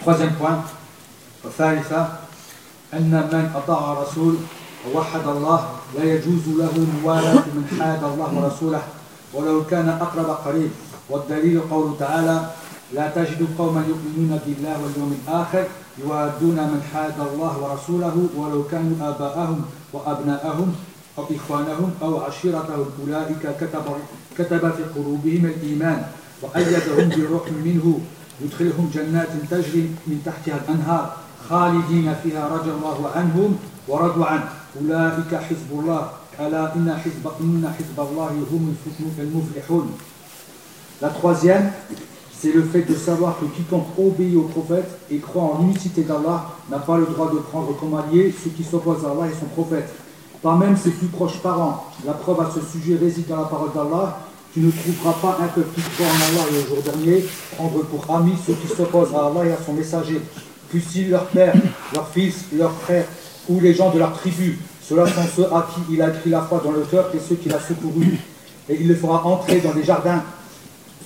troisième point ثالثا ان من اطاع الرسول ووحد الله لا يجوز له موالاه من حاد الله ورسوله ولو كان اقرب قريب والدليل قول تعالى لا تجد قوما يؤمنون بالله واليوم الآخر يوادون من حاد الله ورسوله ولو كانوا آباءهم وأبناءهم أو إخوانهم أو عشيرتهم. أولئك كتب, كتب في قلوبهم الإيمان وأيدهم بروح منه. يدخلهم جنات تجري من تحتها الأنهار خالدين فيها. رضي الله عنهم ورضوا عنه. أولئك حزب الله. ألا إن حزب إن حزب الله هم المفلحون. La troisième, c'est le fait de savoir que quiconque obéit au prophète et croit en l'unicité d'Allah n'a pas le droit de prendre comme allié ceux qui s'opposent à Allah et son prophète. Pas même ses plus proches parents. La preuve à ce sujet réside dans la parole d'Allah. Tu ne trouveras pas un peuple qui croit en Allah et au jour dernier prendre pour amis ceux qui s'opposent à Allah et à son messager. Fussent-ils leur père, leur fils, leurs frères ou les gens de leur tribu. Ceux-là sont ceux à qui il a écrit la foi dans le cœur et ceux qu'il a secourus. Et il les fera entrer dans les jardins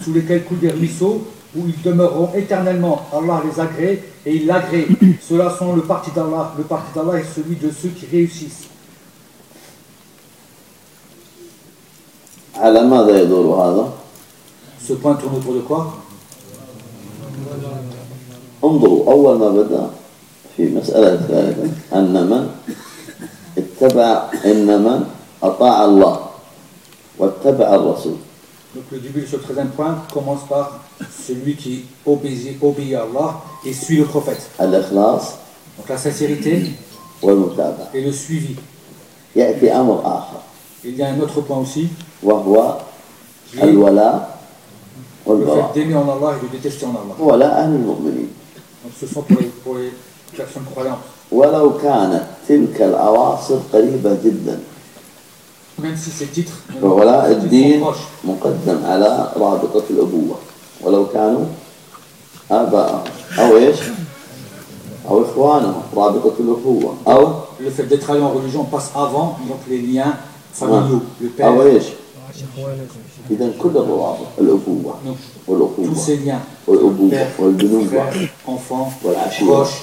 sous lesquels coulent des ruisseaux, où ils demeureront éternellement. Allah les agrée et il l'agrée. *clears throat* Ceux-là sont le parti d'Allah. Le parti d'Allah est celui de ceux qui réussissent. على ماذا يدور هذا؟ Ce point tourne autour de quoi انظروا أول ما بدأ في مسألة ثالثة أن من اتبع إن من أطاع الله واتبع الرسول donc le début de ce 13e point commence par celui qui obéit, à Allah et suit le prophète. Donc la sincérité et le suivi. Il y a un autre point aussi. Qui le fait d'aimer en Allah et de détester en Allah. Donc ce sont pour les, pour les personnes croyantes Même si ces titres ne فولاء sont الدين proches. مقدم على رابطة الأبوة ولو كانوا آباءهم أو إيش أو إخوانهم رابطة الأخوة أو Le fait d'être allé en religion passe avant donc les liens familiaux, le père, أو إيش إذا كل الروابط الأخوة donc tous والأخوة ces liens, والأبوة père, والبنوة frère, enfant, والعشيرة proche,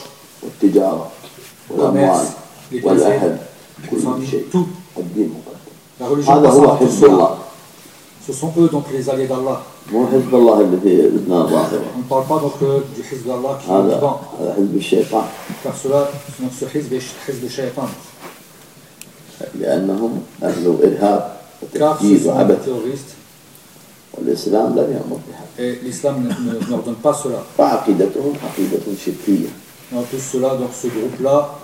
والتجارة والأموال commerce, les والأهل les كل familles, شيء tout. الدين مقدم La religion هذا passe هو avant tout حزب cela. الله Ce sont eux donc les alliés d'Allah. مو حزب الله اللي في لبنان ظاهرة On ne parle pas donc euh, du Hizb d'Allah qui est au هذا Liban, هذا حزب الشيطان car cela, donc ce Hizb est Hizb Shaitan. لأنهم أهل إرهاب Car ce وتفكير sont des وعبث terroristes والإسلام لم يأمر بهذا et l'islam ne, ne, ne leur donne pas cela. وعقيدتهم عقيدة شركية En plus cela, donc ce groupe-là a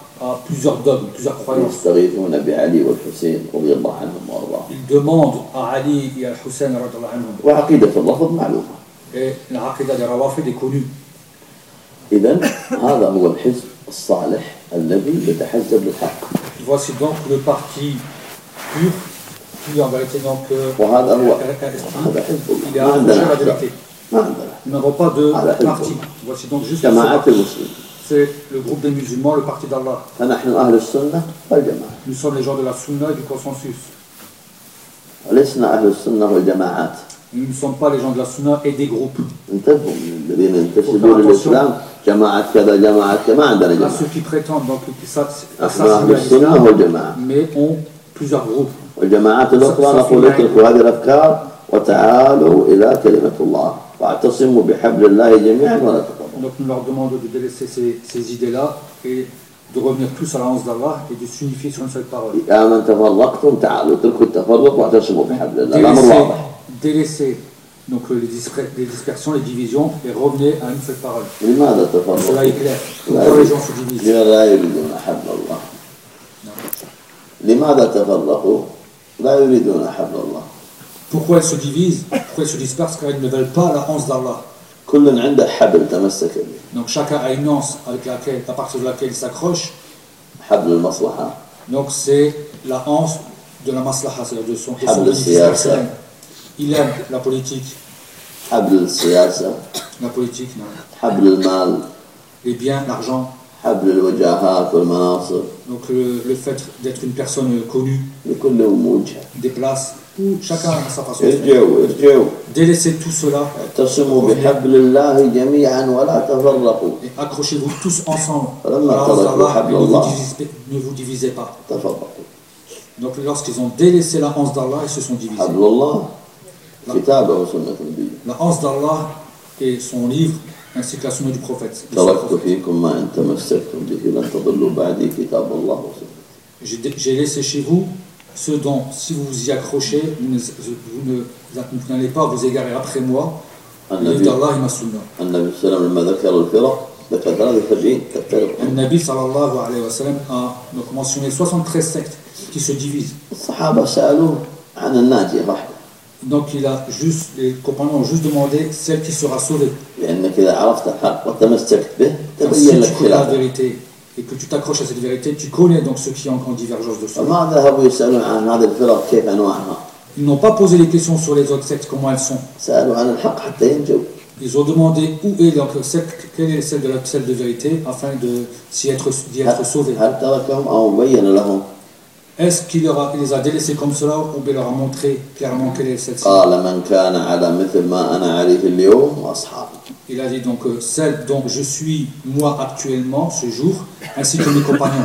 plusieurs dogmes, plusieurs croyances. يستغيثون بعلي والحسين رضي الله عنهم وأرضاهم Ils demandent à Ali et à Hussein radiyallahu anhum. وعقيدة الرفض معلومة Et la Aqidah des Rawafid est connue. إذا هذا هو الحزب الصالح الذي يتحزب للحق Voici donc le parti pur qui en vérité donc euh, وهذا هو est- est- هذا حزب il est الله ما accroché à عندنا la أحزاب vérité. ما عندنا Nous n'avons pas de Ah, la parti. Hizb. Voici donc juste ce جماعات parti. المسلمين C'est le groupe des musulmans, le parti d'Allah. فنحن أهل السنة والجماعة Nous sommes les gens de la sunna et du consensus. ولسنا أهل السنة والجماعات Nous ne sommes pas les gens de la sunna et des groupes. انتبهوا من الذين ينتسبون للإسلام جماعة كذا جماعة كذا ما عندنا À جماعة ceux qui prétendent donc qui s'ass- نحن أهل s'assimilent à السنة l'islam, والجماعة mais ont plusieurs groupes. والجماعات الأخرى نقول اتركوا هذه الأفكار وتعالوا إلى كلمة الله واعتصموا بحبل الله جميعا ولا تفرقوا donc nous leur demandons de délaisser ces, idées-là et de revenir tous à l'annonce d'Allah et de s'unifier sur une seule parole. Délaissez, délaissez donc euh, les, les, dispersions, les divisions et revenir à une seule parole. Cela est clair. Pourquoi les gens se divisent Pourquoi ils se divisent? Pourquoi ils se dispersent? Car ils ne veulent pas la hanse d'Allah. كل عنده حبل تمسك به Donc chacun a une hanse avec laquelle, à partir de laquelle il s'accroche. حبل المصلحة Donc c'est la hanse de la maslaha, c'est-à-dire de son, de son Habl bénéfice siyasa. personnel. Il aime la politique, حبل السياسة la politique, non. حبل المال les biens, l'argent. حبل الوجاهات والمناصب Donc le, le fait d'être une personne connue, لكل وجهة des places, chacun a sa façon de faire. ارجعوا ارجعوا Délaissez tout cela اعتصموا بحبل الله جميعا ولا تفرقوا et accrochez-vous tous ensemble. à فلما la hanse تركوا d'Allah, حبل et ne vous الله divisez, ne vous divisez pas. تفرقوا Donc lorsqu'ils ont délaissé la hanse d'Allah, ils se sont divisés. حبل الله كتابه وسنة نبيه La hanse d'Allah et son livre, ainsi que la sunna du prophète. تركت فيكم ما إن تمسكتم به لن تضلوا بعدي كتاب الله وسنة J'ai j'ai laissé chez vous ceux dont, si vous vous y accrochez, vous ne- vous ne- vous n'allez pas vous égarer après moi, le livre النبي d'Allah et ma sunna. النبي صلى الله عليه وسلم لما ذكر الفرق ذكر ثلاثة فرقين تفترق Le Nabi sallallahu alayhi wa sallam a donc mentionné 73 sectes qui se divisent. الصحابة سألوه عن الناجية واحدة Donc il a juste, les compagnons ont juste demandé celle qui sera sauvée. لأنك إذا عرفت الحق وتمسكت به Car تبين si لك tu connais la خلافه vérité et que tu t'accroches à cette vérité, tu connais donc ceux qui sont en divergence de soi. Ils n'ont pas posé les questions sur les autres sectes, comment elles sont. Ils ont demandé où est leur secte, quelle est celle de la celle de vérité, afin être, d'y être sauvés. Est-ce qu'il les a délaissés comme cela ou bien leur a montré clairement quelle est cette Il a dit donc euh, celle dont je suis moi actuellement ce jour ainsi que mes compagnons.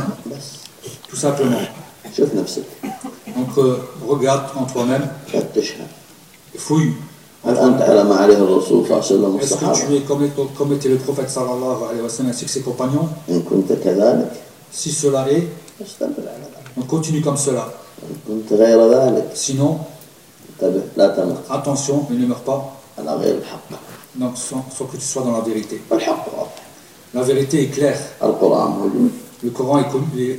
Tout simplement. Donc euh, regarde en toi-même. Fouille. Est-ce que tu es comme, comme était le prophète sallallahu alayhi wa sallam ainsi que ses compagnons Si cela est, on continue comme cela. Sinon, attention, ne meurt pas. Donc, sans, que tu sois dans la vérité. La vérité est claire. Le Coran est,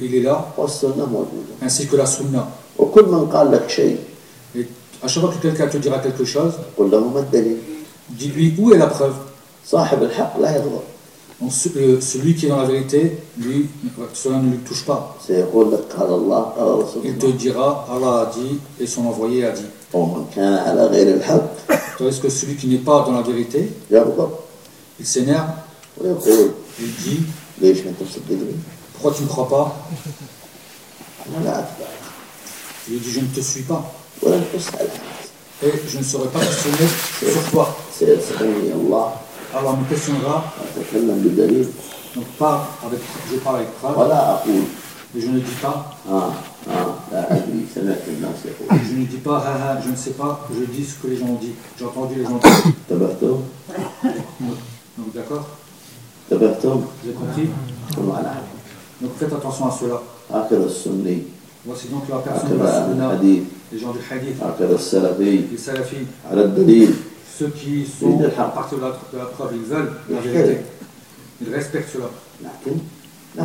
il est là, ainsi que la Sunna. Et à chaque fois que quelqu'un te dira quelque chose, dis-lui où est la preuve? On, euh, celui qui est dans la vérité, lui, cela ne lui touche pas. Il te dira, Allah a dit et son envoyé a dit. Tandis que celui qui n'est pas dans la vérité, il s'énerve. Il dit, pourquoi tu ne crois pas? Il lui dit, je ne te suis pas. Et je ne serai pas questionné sur toi. سيسألني الله Allah me questionnera, أتكلم بدليل donc pas avec, je parle avec preuve, ولا أقول et je ne dis pas, آه آه لا أدري سمعت الناس يقول je ne dis pas, ah, ah, je ne sais pas, je dis ce que les gens ont dit. J'ai entendu les gens dire. انتبهتم؟ *coughs* Donc d'accord انتبهتم؟ Vous avez compris كونوا على علم Donc faites attention à cela. هكذا السني Voici donc la personne de la هكذا sunna, الحديث les gens du hadith, هكذا السلفي les salafis, على الدليل ceux qui sont à partir de la, preuve, ils veulent la vérité. Ils respectent cela. Mais,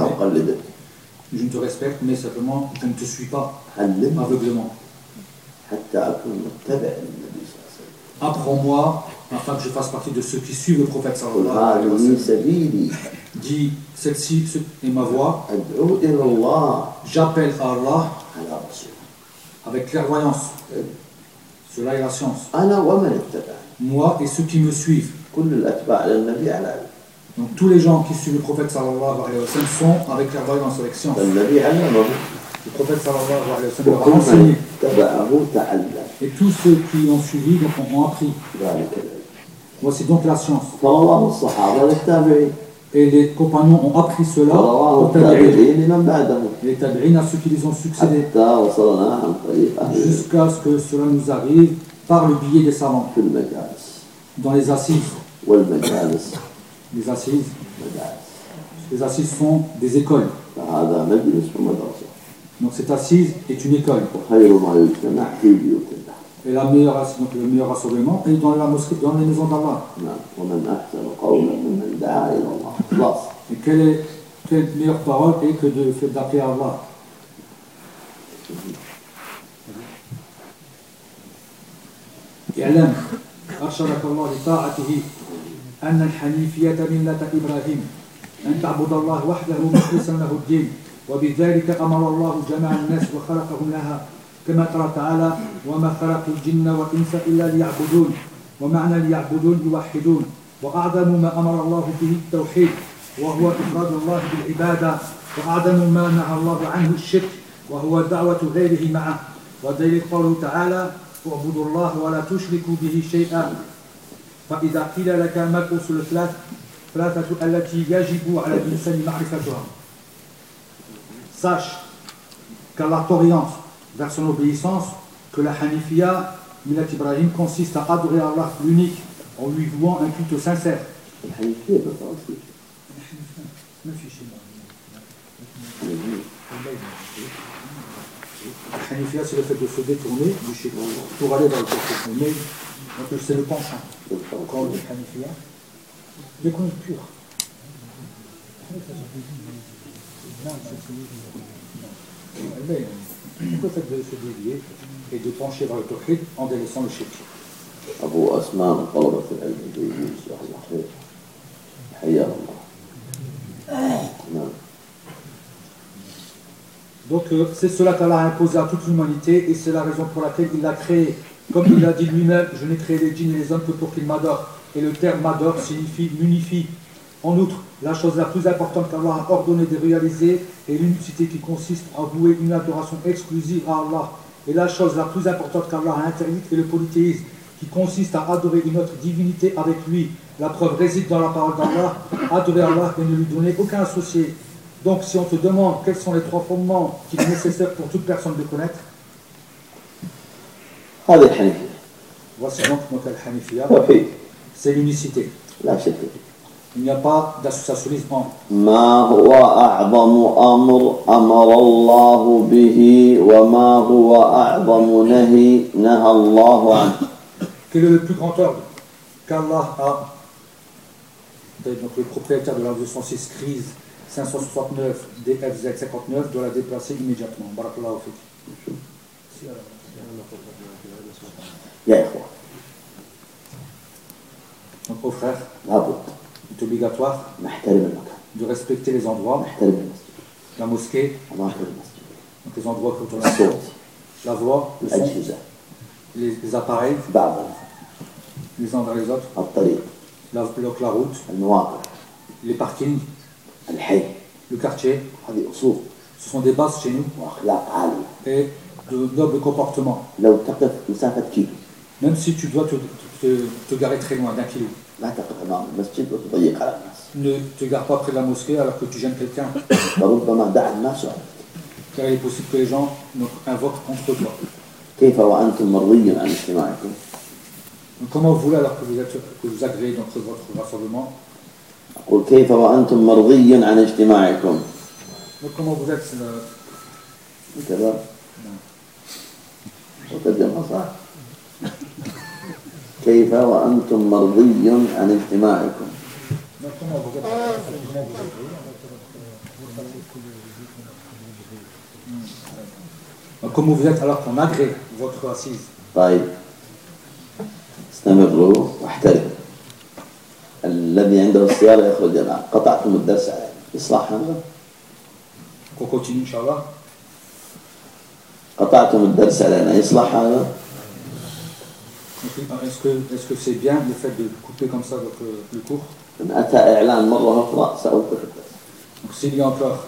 je te respecte, mais simplement, je ne te suis pas aveuglement. Apprends-moi afin que je fasse partie de ceux qui suivent le prophète sallallahu alayhi. Dis, celle-ci est ma voix. J'appelle Allah avec clairvoyance. Cela est la science moi et ceux qui me suivent. Donc tous les gens qui suivent le prophète sallallahu alayhi wa sallam sont avec la voyance avec science. Le prophète sallallahu alayhi wa sallam leur a enseigné. Et tous ceux qui ont suivi donc, ont appris. Voici donc la science. Et les compagnons ont appris cela Les tabirines à ceux qui les ont succédés. Jusqu'à ce que cela nous arrive par le biais des savants dans les assises. Les assises. Les assises sont des écoles. Donc cette assise est une école. Et la meilleure, donc le meilleur assolement est dans la mosquée, dans les maisons d'Allah. Et quelle, est, quelle meilleure parole est que de faire d'appeler Allah? اعلم. أرشدك الله لطاعته أن الحنيفية ملة إبراهيم أن تعبد الله وحده مخلصا له الدين وبذلك أمر الله جميع الناس وخلقهم لها كما قال تعالى وما خلقت الجن والإنس إلا ليعبدون ومعنى ليعبدون يوحدون وأعظم ما أمر الله به التوحيد وهو إفراد الله بالعبادة وأعظم ما نهى الله عنه الشرك وهو دعوة غيره معه. ودليل قوله تعالى اعبدوا الله ولا تشركوا به شيئا فإذا قيل لك ما الأصول الثلاث ثلاثة التي يجب على الإنسان معرفتها Sache qu'Allah t'oriente vers son obéissance, que la Hanifiya, Milat Ibrahim, consiste à adorer Allah l'unique en lui vouant un culte sincère. *laughs* الحنيفية بالتوصيل La Hanifiya, c'est le fait de se détourner du shirk pour aller vers le shirk. Mais donc, c'est le penchant. Quand on dit Hanifiya, mais qu'on est pur. Mais, Le fait de se dévier et de pencher vers le tawhid en délaissant le shirk. أبو أسماء من طلبة العلم الجيدين جزاه الله خير حياه الله نعم Donc euh, c'est cela qu'Allah a imposé à toute l'humanité et c'est la raison pour laquelle il l'a créé. Comme il a dit lui-même, je n'ai créé les djinns et les hommes que pour qu'ils m'adorent. Et le terme m'adore signifie m'unifie. En outre, la chose la plus importante qu'Allah a ordonné de réaliser est l'unicité qui consiste à vouer une adoration exclusive à Allah. Et la chose la plus importante qu'Allah a interdite est le polythéisme, qui consiste à adorer une autre divinité avec lui. La preuve réside dans la parole d'Allah, adorer Allah et ne lui donner aucun associé. Donc si on te demande quels sont les trois fondements qu'il est nécessaire pour toute personne de connaître, هذه الحنيفية voici donc notre al-Hanifiyya, توحيد c'est l'unicité. لا شك فيه Il n'y a pas d'associationnisme en ما هو أعظم أمر أمر الله به وما هو أعظم نهي نهى الله عنه Quel est le plus grand ordre qu'Allah a donc le propriétaire de la 206 crise 569 DFZ 59 doit la déplacer immédiatement. Barakallahu fik. يا إخوة Donc aux frères, لابد il est obligatoire نحترم المكان de respecter les endroits, نحترم المسجد la mosquée, أماكن المسجد donc les endroits qui entourent la الصوت la voix, le son, الأجهزة les, les appareils, بعضها les uns dans les autres, الطريق la, donc la route, المواقع les parkings, الحي le quartier, ce sont des bases chez nous. et de nobles comportements. Même si tu dois te, garer très loin d'un kilo. Ne te gare pas près de la mosquée alors que tu gênes quelqu'un. *coughs* Car il est possible que les gens invoquent contre toi. Comment vous voulez alors que vous, êtes, que vous agréez notre votre rassemblement قل كيف وأنتم مرضي عن اجتماعكم. كذا نعم. وترجمها آه، صح. كيف وأنتم مرضي عن اجتماعكم؟ Comment vous êtes alors qu'on agrée votre assise. Oui. C'est طيب. استمروا واحترموا. الذي عنده السيارة يخرج الآن قطعتم الدرس عليه إصلاح هذا Qu'on continue, Inch'Allah. قطعتم الدرس علينا يصلح هذا Donc, Est-ce que est-ce que c'est bien le fait de couper comme ça donc, le, le cours إن أتى إعلان مرة أخرى سأوقف الدرس Donc s'il y a encore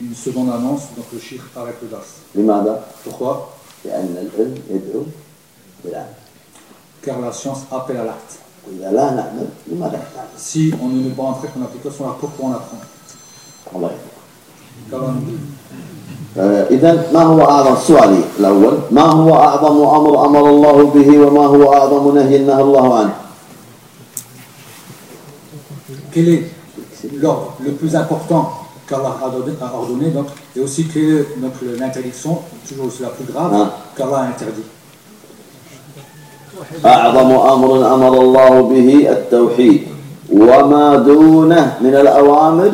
une seconde annonce, donc le chiffre arrête le DAS. لماذا؟ Pourquoi لأن العلم يدعو بالعمل Car la science appelle à l'acte. وإذا لا نعمل لماذا نعمل؟ Si on ne met pas entrer en application, alors pourquoi on apprend الله يحفظك Qu'Allah nous guide. إذا ما هو أعظم سؤالي الأول ما هو أعظم أمر أمر الله به وما هو أعظم نهي نهى الله عنه Quel est l'ordre le plus important qu'Allah a donné- a ordonné, donc, et aussi quelle est donc, l'interdiction, toujours aussi la plus grave, Ah. qu'Allah a interdit أعظم أمر أمر الله به التوحيد وما دونه من الأوامر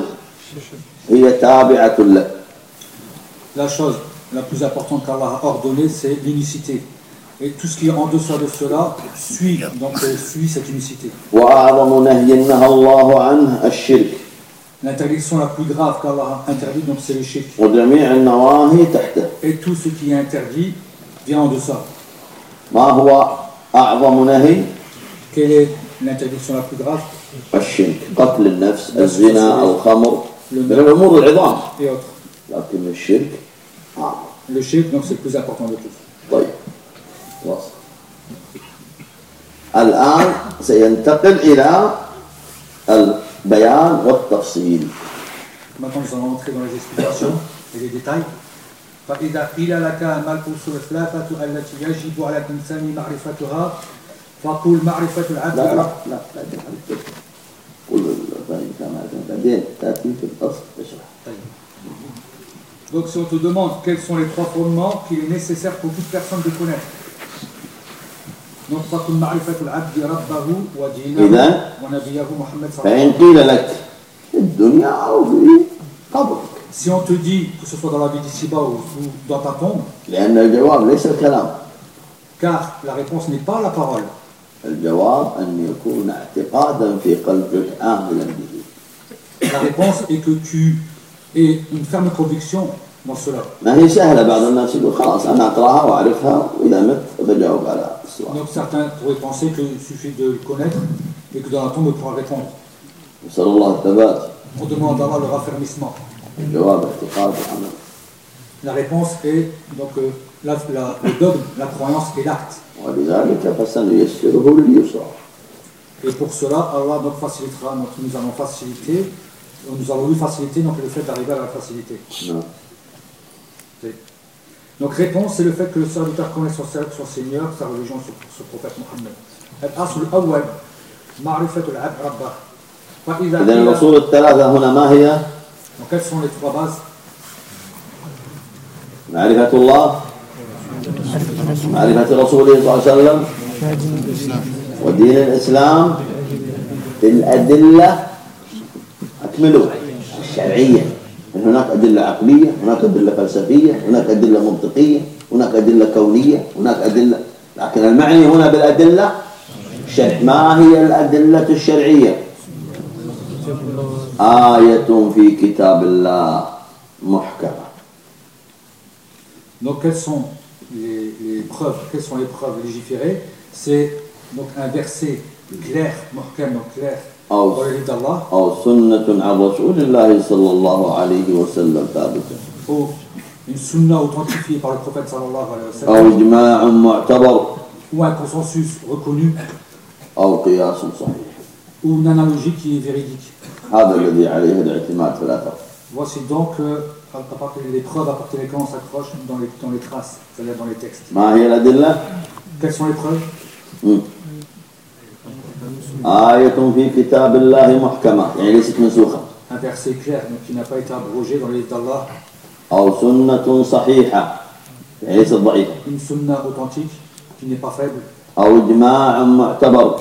هي تابعة له La chose la plus importante qu'Allah a ordonnée, c'est l'unicité. Et tout ce qui est en deçà de cela suit, donc, euh, suit cette unicité. وأعظم نهي نهى الله عنه الشرك L'interdiction la plus grave qu'Allah a interdite, donc c'est le shirk. Et tout ce qui est interdit vient en deçà. ما هو أعظم نهي؟ الشرك قتل النفس الزنا الخمر. من الأمور العظام. لكن الشرك؟ آه. أعظم طيب. واصل. الآن سينتقل إلى البيان والتفصيل. Maintenant, nous allons dans les explications et les détails. فإذا قيل لك ما الأصول الثلاثة التي يجب على الإنسان معرفتها فقل معرفة العبد لا لا لا كما بعدين تأتي في الأصل تشرح طيب. Donc si on te demande quels sont les trois fondements qu'il est nécessaire pour toute personne de connaître. فقل معرفة العبد ربه ودينه ونبيه محمد صلى الله عليه فإن وسلم. قيل لك في الدنيا أو في قبرك Si on te dit, que ce soit dans la vie d'ici-bas ou dans ta tombe, car la réponse n'est pas la parole. La réponse est que tu aies une ferme conviction dans cela. Donc certains pourraient penser qu'il suffit de le connaître et que dans la tombe on pourra répondre. On demande d'avoir le raffermissement. الجواب اعتقاد وعمل La réponse est donc euh, la, la- le dogme, la croyance et l'acte. ولذلك فسنيسره لليسرى Et pour cela, Allah donc facilitera, donc nous allons faciliter, nous allons lui faciliter donc le fait d'arriver à la facilité. نعم Donc réponse, c'est le fait que le serviteur connaît son, son Seigneur, sa religion, son, son prophète Mohammed. الأصل الأول معرفة العبد ربه. فإذا إذا قيل- الأصول الثلاثة هنا ما هي؟ Donc quelles sont les trois bases معرفة الله معرفة رسوله صلى الله عليه وسلم ودين الإسلام الأدلة أكملوا الشرعية هناك أدلة عقلية هناك أدلة فلسفية هناك أدلة منطقية هناك أدلة كونية هناك أدلة لكن المعني هنا بالأدلة ما هي الأدلة الشرعية آية في كتاب الله محكمة Donc quelles sont les, les preuves Quelles sont les preuves légiférées C'est donc un verset clair, muhkam, donc clair, أو dans le livre d'Allah, أو سنة عن رسول الله صلى الله عليه وسلم ثابتة ou une sunna authentifiée par le prophète sallallahu alayhi wa أو sallam, إجماع معتبر ou un consensus reconnu, أو قياس صحيح ou une analogie qui est véridique. هذا الذي عليه الاعتماد في الأثر Voici donc euh, à à partir des preuves à partir desquelles on s'accroche dans les, dans les traces, c'est-à-dire dans les textes. ما هي الأدلة؟ Quelles sont les preuves مم. آية في كتاب الله محكمة يعني ليست منسوخة Un verset clair, donc qui n'a pas été abrogé dans le livre d'Allah, أو سنة صحيحة يعني ليست ضعيفة une sunna authentique qui n'est pas faible, أو إجماع معتبر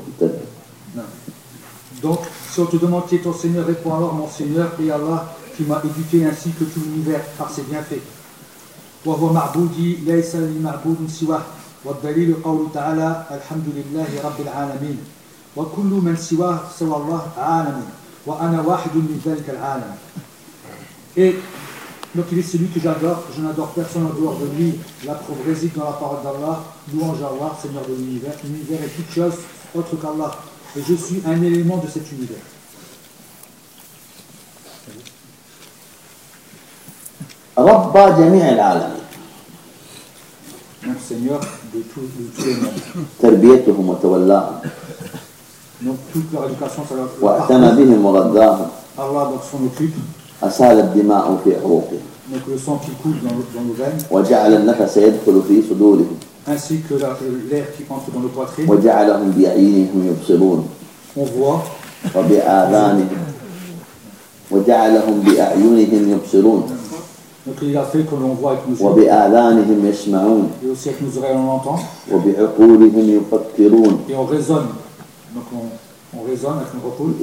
Donc, si on te demande qui est ton Seigneur, réponds alors mon Seigneur est Allah qui m'a éduqué ainsi que tout l'univers par ses bienfaits. وهو معبودي ليس لمعبود سواه والدليل قوله تعالى الحمد لله رب العالمين وكل من سواه سوى الله عالم وأنا واحد من ذلك العالم Et donc il est celui que j'adore, je n'adore personne en dehors de lui. La preuve réside dans la parole d'Allah, louange à Allah, Seigneur de l'univers. L'univers est toute chose autre qu'Allah. Et je suis un élément de cet univers. رب جميع العالمين Donc Seigneur de, tout- de tous les mondes. تربيتهم وتولاهم Donc toute leur éducation, ça leur leur واعتنى parcours. بهم وغذاهم Allah donc s'en occupe. أسال الدماء في عروقهم Donc le sang qui coule dans, dans nos veines, وجعل النفس يدخل في صدورهم ainsi que euh, l'air qui entre dans le poitrine. On voit. Donc il a fait que l'on voit avec nos. Et aussi avec nos oreilles on l'entend. Et on raisonne. Donc on, on raisonne avec nos recul.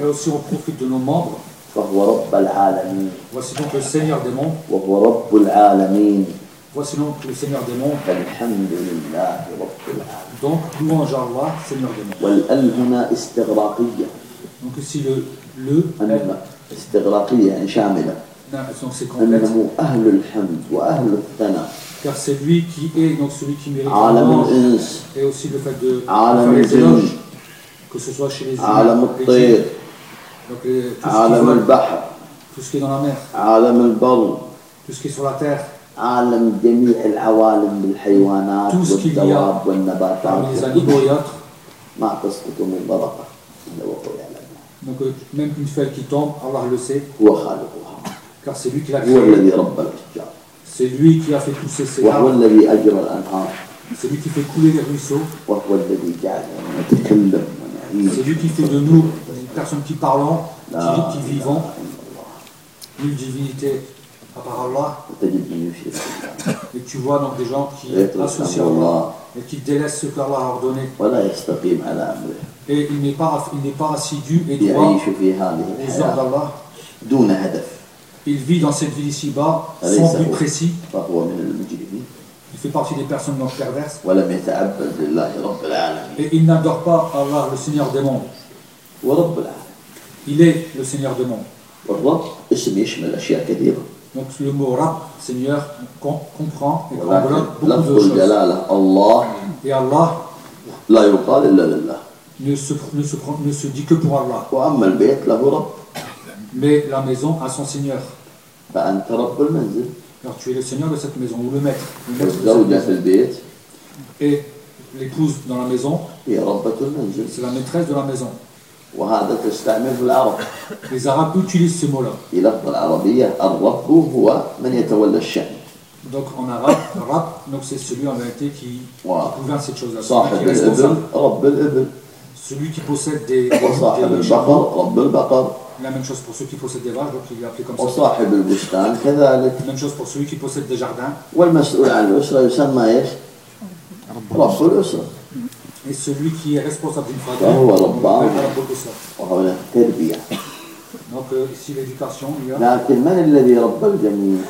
Et aussi on profite de nos membres. Voici donc le Seigneur des mondes. Voici donc le Seigneur des mondes. Donc, louange à Allah, Seigneur des mondes. Donc ici le le donc c'est complète. Car c'est lui qui est donc celui qui mérite et aussi le fait de faire les que ce soit chez les humains, donc tout, ce qui est dans la mer, tout ce qui est sur la terre. عالم جميع العوالم بالحيوانات Tout ce qu'il y a والدواب والنباتات parmi les animaux et autres. ما تسقط من ورقة إلا وهو يعلمها Donc euh, même une feuille qui tombe, Allah le sait, هو خالقها car c'est lui qui l'a هو créé. الذي ربى الأشجار C'est lui qui a fait pousser ces وهو arbres, الذي أجرى الأنهار c'est lui qui fait couler les ruisseaux, وهو الذي جعلنا نتكلم c'est ونعيش lui qui fait de nous des personnes qui parlons, لا qui, qui إله vivons, إلا الله une divinité à part Allah, وتجد من يشرك بالله et tu vois donc des gens qui ويترك associent أمر Allah الله et qui délaissent ce qu'Allah a ordonné ولا يستقيم على أمره Et il n'est pas, il n'est pas assidu et droit يعيش في هذه aux heures الحياة d'Allah. دون هدف Il vit dans cette vie ici-bas Allez, sans ça but va. précis. فهو من المجرمين Il fait partie des personnes non perverses. ولم يتعبد لله رب العالمين Et il n'adore pas Allah, le Seigneur des mondes. ورب العالمين Il est le Seigneur des mondes. والرب اسم يشمل أشياء كثيرة Donc le mot Rab, Seigneur, comprend et comprend englobe beaucoup de choses. Allah, et Allah ne, se, ne, se, ne se dit que pour Allah. Mais la maison a son Seigneur. Alors tu es le Seigneur de cette maison, ou le maître. Le maître. Et l'épouse dans la maison, c'est la maîtresse de la maison. وهذا تستعمل في العرب *coughs* Les Arabes utilisent ce mot-là. في لفظ العربية الرب هو من يتولى الشأن Donc en arabe, Rab, donc c'est celui en vérité qui, Wow. qui gouverne cette chose-là. Celui صاحب qui est responsable. الإبل رب الإبل Celui qui possède des, des, *laughs* وصاحب des chameaux. البقر رب البقر La même chose pour ceux qui possèdent des vaches, donc il est appelé comme ça. وصاحب البستان كذلك La même chose pour celui qui possède des jardins. والمسؤول عن الأسرة يسمى إيش؟ رب الأسرة Et celui qui est responsable d'une Ah, famille, voilà, on bah. l'appelle Rabbul Usra. وهنا التربية Donc euh, ici l'éducation, il y a. لكن من الذي رب الجميع؟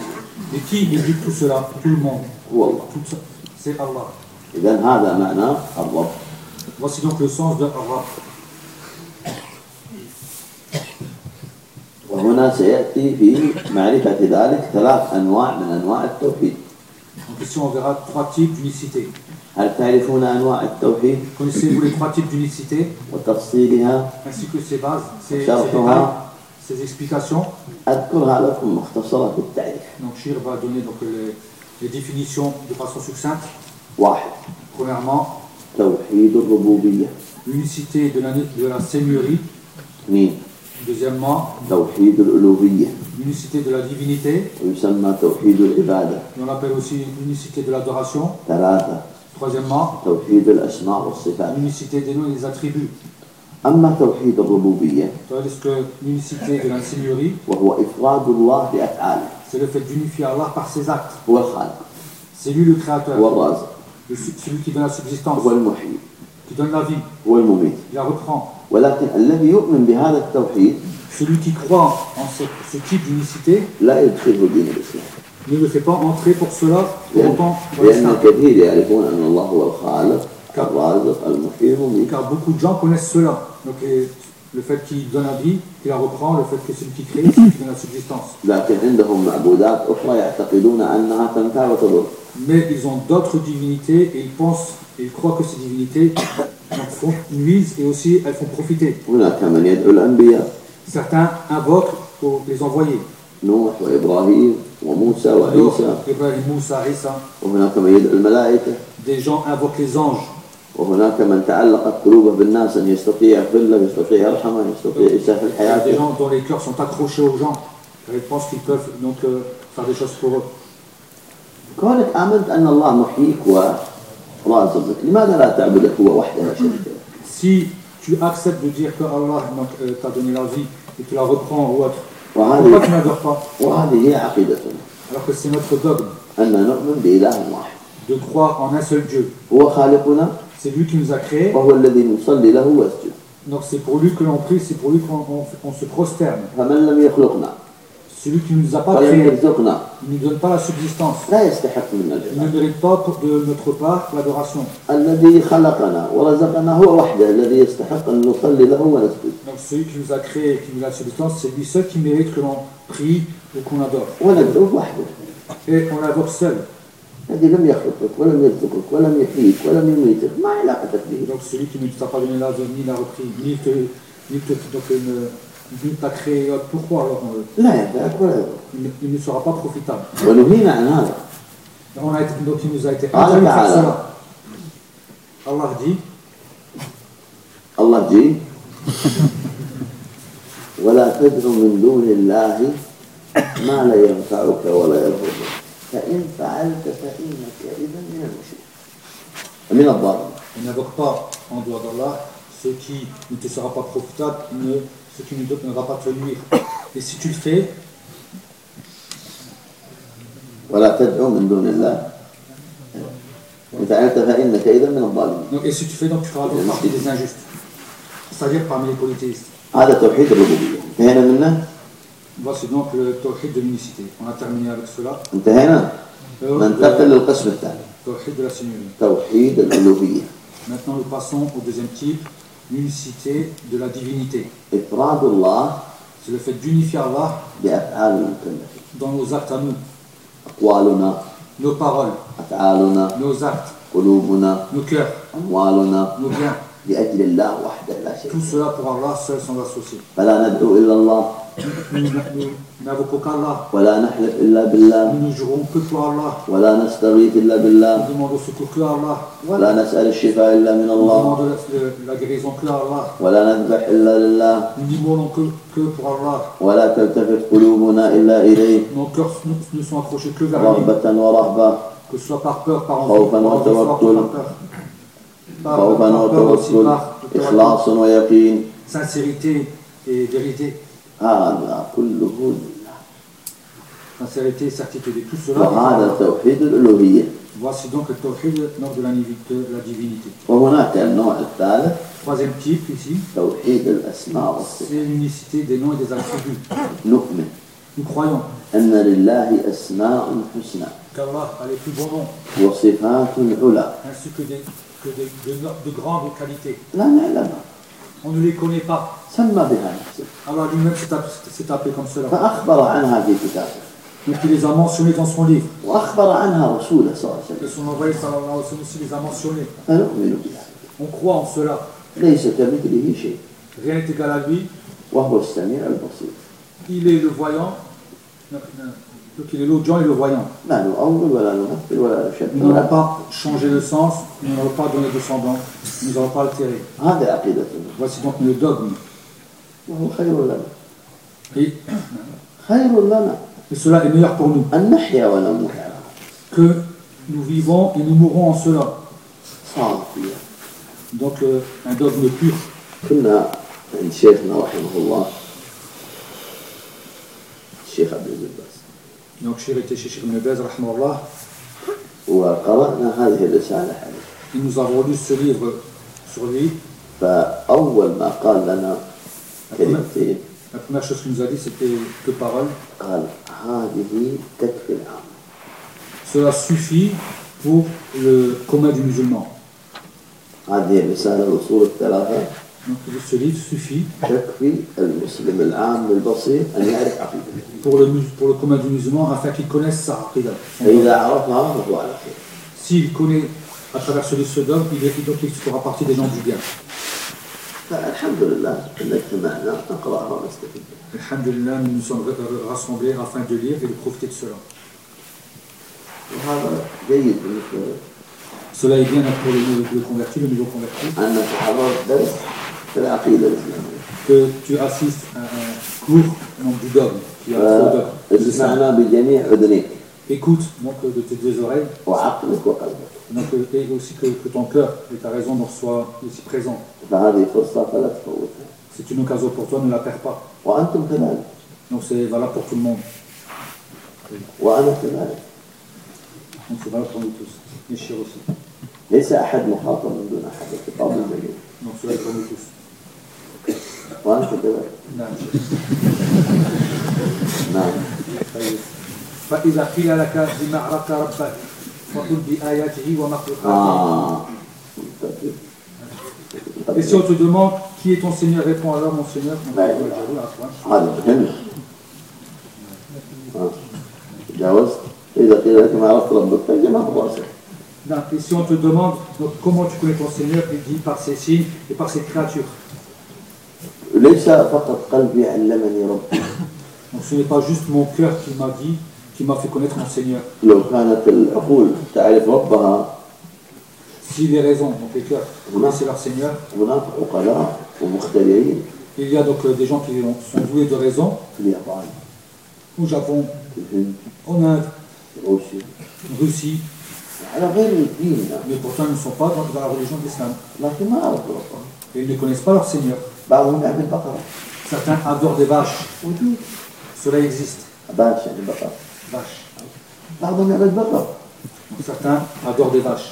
Et qui éduque tout cela Tout le monde. هو الله Tout ça, c'est Allah. إذا هذا معنى الرب Voici donc le sens de Rab. وهنا سيأتي في معرفة ذلك ثلاث أنواع من أنواع التوحيد Donc ici on verra trois types d'unicité. هل تعرفون أنواع التوحيد Connaissez-vous les trois types d'unicité وتفصيلها ainsi que ses bases, ses, ses شرحها détails, ses explications أذكرها لكم مختصرة في التعريف Donc Shir va donner donc les, les définitions de façon succincte. واحد Premièrement, توحيد الربوبية l'unicité de la, de la seigneurie. اثنين Deuxièmement, توحيد الألوهية l'unicité de la divinité. ويسمى توحيد العبادة Et on l'appelle aussi l'unicité de l'adoration. ثلاثة Troisièmement, توحيد الأسماء والصفات l'unicité des noms et des attributs. أما توحيد الربوبية Tandis que l'unicité de la seigneurie, وهو إفراد الله بأفعاله c'est le fait d'unifier Allah par ses actes. هو الخالق C'est lui le créateur, هو الرازق le- celui qui donne la subsistance, هو المحيي qui donne la vie, هو المميت il la reprend. ولكن الذي يؤمن بهذا التوحيد Celui qui croit en ce, ce type d'unicité لا يدخله دين الإسلام ne le fait pas entrer pour cela au repent. Car beaucoup de gens connaissent cela. Donc le fait qu'il donne la vie, qu'il la reprend, le fait que c'est lui qui crée, c'est qui donne la subsistance. Mais ils ont d'autres divinités et ils pensent et ils croient que ces divinités nuisent et aussi elles font profiter. Certains invoquent pour les envoyer. نوح وإبراهيم وموسى وعيسى Donc, Ibrahim, Moussa, Issa, وهناك من يدعو الملائكة des gens invoquent les anges. وهناك من تعلقت قلوبه بالناس أن يستطيع يغفر له يستطيع يرحمه يستطيع يسهل Il y a des حياته gens dont les cœurs sont accrochés aux gens. car Ils pensent qu'ils peuvent donc euh, faire des choses pour eux. كونك آمنت أن الله محييك ورازقك لماذا لا تعبده هو وحده لا شريك له Si tu acceptes de dire que Allah donc, euh, t'a donné la vie et tu la reprends ou autre, وهذه pourquoi tu n'adores pas وهذه هي عقيدتنا Alors que c'est notre dogme أن نؤمن بإله واحد de croire en un seul Dieu. هو خالقنا C'est lui qui nous a créés, وهو الذي نصلي له واسجد donc c'est pour lui que l'on prie, c'est pour lui qu'on on- on se prosterne. فمن لم يخلقنا Celui qui ne nous a pas ولم créés, يرزقنا il ne nous donne pas la subsistance. لا يستحق منا Il ne العبادة mérite pas pour- de notre part l'adoration. الذي خلقنا ورزقنا هو وحده الذي يستحق أن نصلي له ونسجد Donc celui qui nous a créés et qui nous a la subsistance, c'est lui seul qui mérite que l'on prie ou qu'on adore. وندعوه وحده Et on l'invoque seul. الذي لم يخلقك ولم يرزقك ولم يحييك ولم يميتك ما علاقتك به Donc celui qui ne t'a pas donné la vie, ni l'a repris, ni te, ni te donc, ne, ni t'a créé et autres, pourquoi alors on le- لا ينفعك ولا يضرك il, ne, il ne sera pas profitable ونهينا عن هذا on a été, Donc il nous a été Allah interdit de faire Ta'ala. cela. Allah dit الله جي ولا تدع من دون الله ما لا ينفعك ولا يضرك فإن فعلت فإنك إذا من المشركين من الضالين Il n'invoque pas en dehors d'Allah ce qui ne te sera pas profitable, ne, ce qui ne te- ne va pas te nuire. Et si tu le fais, ولا تدعو من دون الله إن فعلت فإنك إذا من الظالمين donc, et si tu fais, donc tu feras donc partie des injustes. c'est-à-dire parmi les polythéistes. هذا توحيد الربوبية انتهينا منه Voici donc le tawhid de l'unicité. On a terminé avec cela. انتهينا Euh, ننتقل le للقسم الثاني tawhid de la seigneurie. توحيد الألوهية Maintenant, nous passons au deuxième type, l'unicité de la divinité. C'est le fait d'unifier Allah dans nos actes à nous, nos paroles, nos actes, nos cœurs, nos biens. لأجل الله وحده لا شيء. Tout cela pour Allah seul sans فلا ندعو إلا الله. ولا نحلف إلا بالله. ولا نستغيث إلا بالله. ولا نسأل الشفاء إلا من الله. ولا نذبح إلا لله. ولا تلتفت قلوبنا إلا إليه. رغبة ورهبة. خوفا وتوكلا. par peur. Par, خوفا par peur aussi, وتوكل par par إخلاص ويقين sincérité et vérité. هذا كله لله Sincérité et certitude. Et tout cela, وهذا توحيد الألوهية voici donc le tawhid donc de la, nivi- de la divinité. وهناك النوع الثالث Troisième type ici, توحيد الأسماء والصفات c'est l'unicité des noms et des attributs. نؤمن Nous croyons أن لله أسماء حسنى qu'Allah a les plus bons noms, وصفات علا ainsi que des, de, de, de grande qualité. On ne les connaît pas. Alors lui-même s'est appelé comme cela. Donc il les a mentionnés dans son livre. Son envoyé sallallahu les a mentionnés. On croit en cela. Rien n'est égal à lui. Il est le voyant. Donc il est l'audient et le voyant. لا نؤول ولا نمثل ولا نشبه Nous n'allons ولا pas changer le sens, nous n'allons pas donner de semblant, nous n'allons pas altérer. هذا عقيدتنا Voici donc le dogme. وهو خير لنا Et, خير لنا et cela est meilleur pour nous. أن نحيا ونموت على هذا. Que nous vivons et nous mourrons en cela. صافية Donc euh, un dogme pur. كنا عند شيخنا رحمه الله الشيخ عبد العزيز باز Donc j'ai été chez Cheikh Ibn Baz, rahimahullah, وقرأنا هذه الرسالة عليه et nous avons lu ce livre sur lui. فأول ما قال لنا كلمتين La première chose qu'il nous a dit, c'était deux paroles. قال هذه تكفي العام Cela suffit pour le commun du musulman. هذه الرسالة الأصول الثلاثة Donc ce livre suffit تكفي المسلم العام البسيط أن يعرف عقيدته pour le, mus- pour le commun du musulman afin qu'il connaisse sa aqidah. فإذا عرفها فهو على خير S'il connaît à travers ce livre ce dogme, il, est, donc il fera partie des gens du bien. فالحمد لله أن اجتمعنا نقرأها ونستفيد منها. Alhamdulillah, nous nous sommes ra- rassemblés afin de lire et de profiter de cela. وهذا جيد بالنسبة لك Cela est bien pour le, le converti, le nouveau converti, Que tu assistes à un cours non, du qui a. Écoute, donc, de tes deux oreilles. Donc, euh, et aussi que, que, ton cœur et ta raison nous soient ici présents. C'est une occasion pour toi, ne la perds pas. Donc c'est valable pour tout le monde. Donc c'est valable pour nous tous. Et aussi. Donc c'est valable pour nous tous. *laughs* وأنت كذلك نعم. نعم طيب. فإذا قيل لك بما عرفت ربك فقل بآياته ومخلوقاته. آه Et si on te demande qui est ton Seigneur, réponds alors mon Seigneur. Ouais. هذا مهم آه. تجاوزت إذا قيل لك ما عرفت ربك فجمع راسك Non, Et si on te demande donc, comment tu connais ton Seigneur, il dit par ses signes et par ses créatures. *coughs* Donc ce n'est pas juste mon cœur qui m'a dit, qui m'a fait connaître mon Seigneur. Si les raisons, donc les cœurs, connaissaient leur Seigneur, il y a donc euh, des gens qui sont doués de raison, au Japon, en Inde, en Russie, mais pourtant ils ne sont pas dans la religion d'Islam. Et ils ne connaissent pas leur Seigneur. Certains adorent des vaches. Cela existe. Certains adorent des vaches.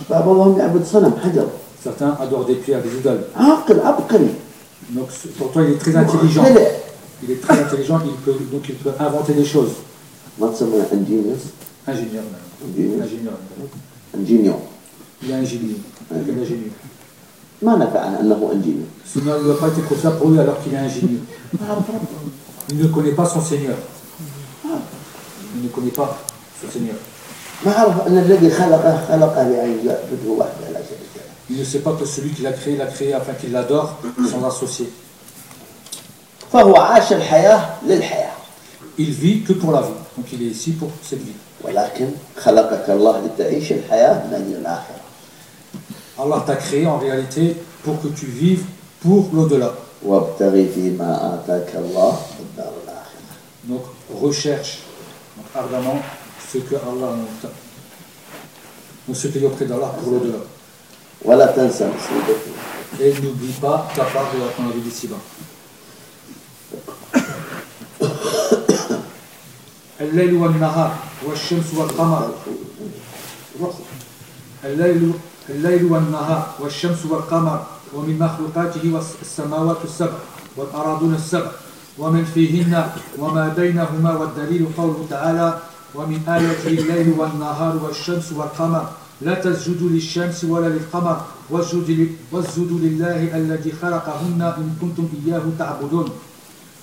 Certains adorent des pierres, des idoles. Donc, pour toi, il est très intelligent. Il est très intelligent, il peut, donc il peut inventer des choses. Ingénieur. Ingénieur. Il est. Il est ingénieur. ما نفعنا انه انجينيو Sinon il n'aurait pas été confiable pour lui alors qu'il est ingénieux. Il ne connaît pas son Seigneur. Il ne connaît pas son Seigneur. ما عرف ان الذي خلقه خلقه لان يعبده وحده لا شريك له Il ne sait pas que celui qui l'a créé, l'a créé afin qu'il l'adore sans associer. فهو عاش الحياه للحياه Il vit que pour la vie. Donc il est ici pour cette vie. ولكن خلقك الله لتعيش الحياه من اجل الاخره Allah t'a créé en réalité pour que tu vives pour l'au-delà. وابتغي فيما اتاك الله الدار الاخره Donc recherche donc, ardemment ce que Allah nous t'a- donc ce qu'il y a auprès d'Allah pour l'au-delà. ولا تنسى نصيبك Et n'oublie pas ta part de la ton vie d'ici-bas. الليل والنهار والشمس والقمر الليل الليل والنهار والشمس والقمر ومن مخلوقاته والس- السماوات السبع والأراضون السبع ومن فيهن وما بينهما والدليل قوله تعالى ومن آياته الليل والنهار والشمس والقمر لا تسجدوا للشمس ولا للقمر واسجدوا لله الذي خلقهن إن كنتم إياه تعبدون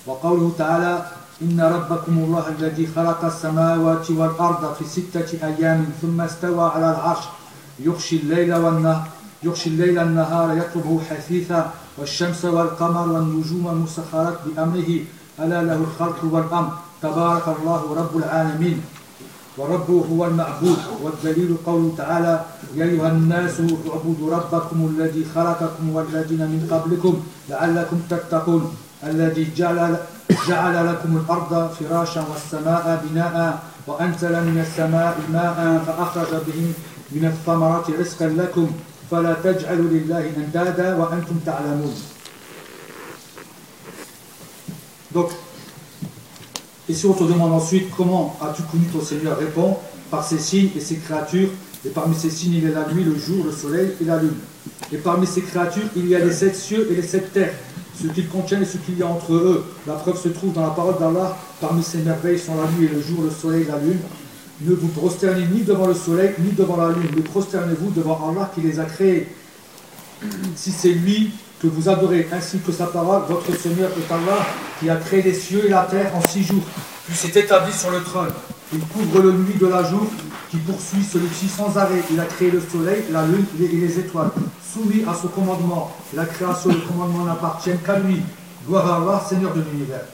وقوله تعالى إن ربكم الله الذي خلق السماوات والأرض في ستة أيام ثم استوى على العرش يغشي الليل والنهار يغشي الليل النهار يطلبه حثيثا والشمس والقمر والنجوم مسخرات بأمره. ألا له الخلق والأمر. تبارك الله رب العالمين. وربه هو المعبود. والدليل قوله تعالى يا أيها الناس اعبدوا ربكم الذي خلقكم والذين من قبلكم لعلكم تتقون. الذي جعل جعل لكم الأرض فراشا والسماء بناء وأنزل من السماء ماء فأخرج به من الثمرات رزقا لكم فلا تجعلوا لله أندادا وأنتم تعلمون Donc, et si on te demande ensuite comment as-tu connu ton Seigneur, réponds par ses signes et ses créatures. Et parmi ces signes, il y a la nuit, le jour, le soleil et la lune. Et parmi ces créatures, il y a les sept cieux et les sept terres, ce qu'ils contiennent et ce qu'il y a entre eux. La preuve se trouve dans la parole d'Allah. Parmi ces merveilles sont la nuit et le jour, le soleil et la lune. ne vous prosternez ni devant le soleil ni devant la lune, mais prosternez-vous devant Allah qui les a créés. Si c'est lui que vous adorez, ainsi que sa parole, votre Seigneur est Allah qui a créé les cieux et la terre en six jours, puis s'est établi sur le trône. Il couvre le nuit de la jour, qui poursuit celui-ci sans arrêt. Il a créé le soleil, la lune et les étoiles, soumis à son commandement. La création et le commandement n'appartiennent qu'à lui. Gloire à Allah, Seigneur de l'univers.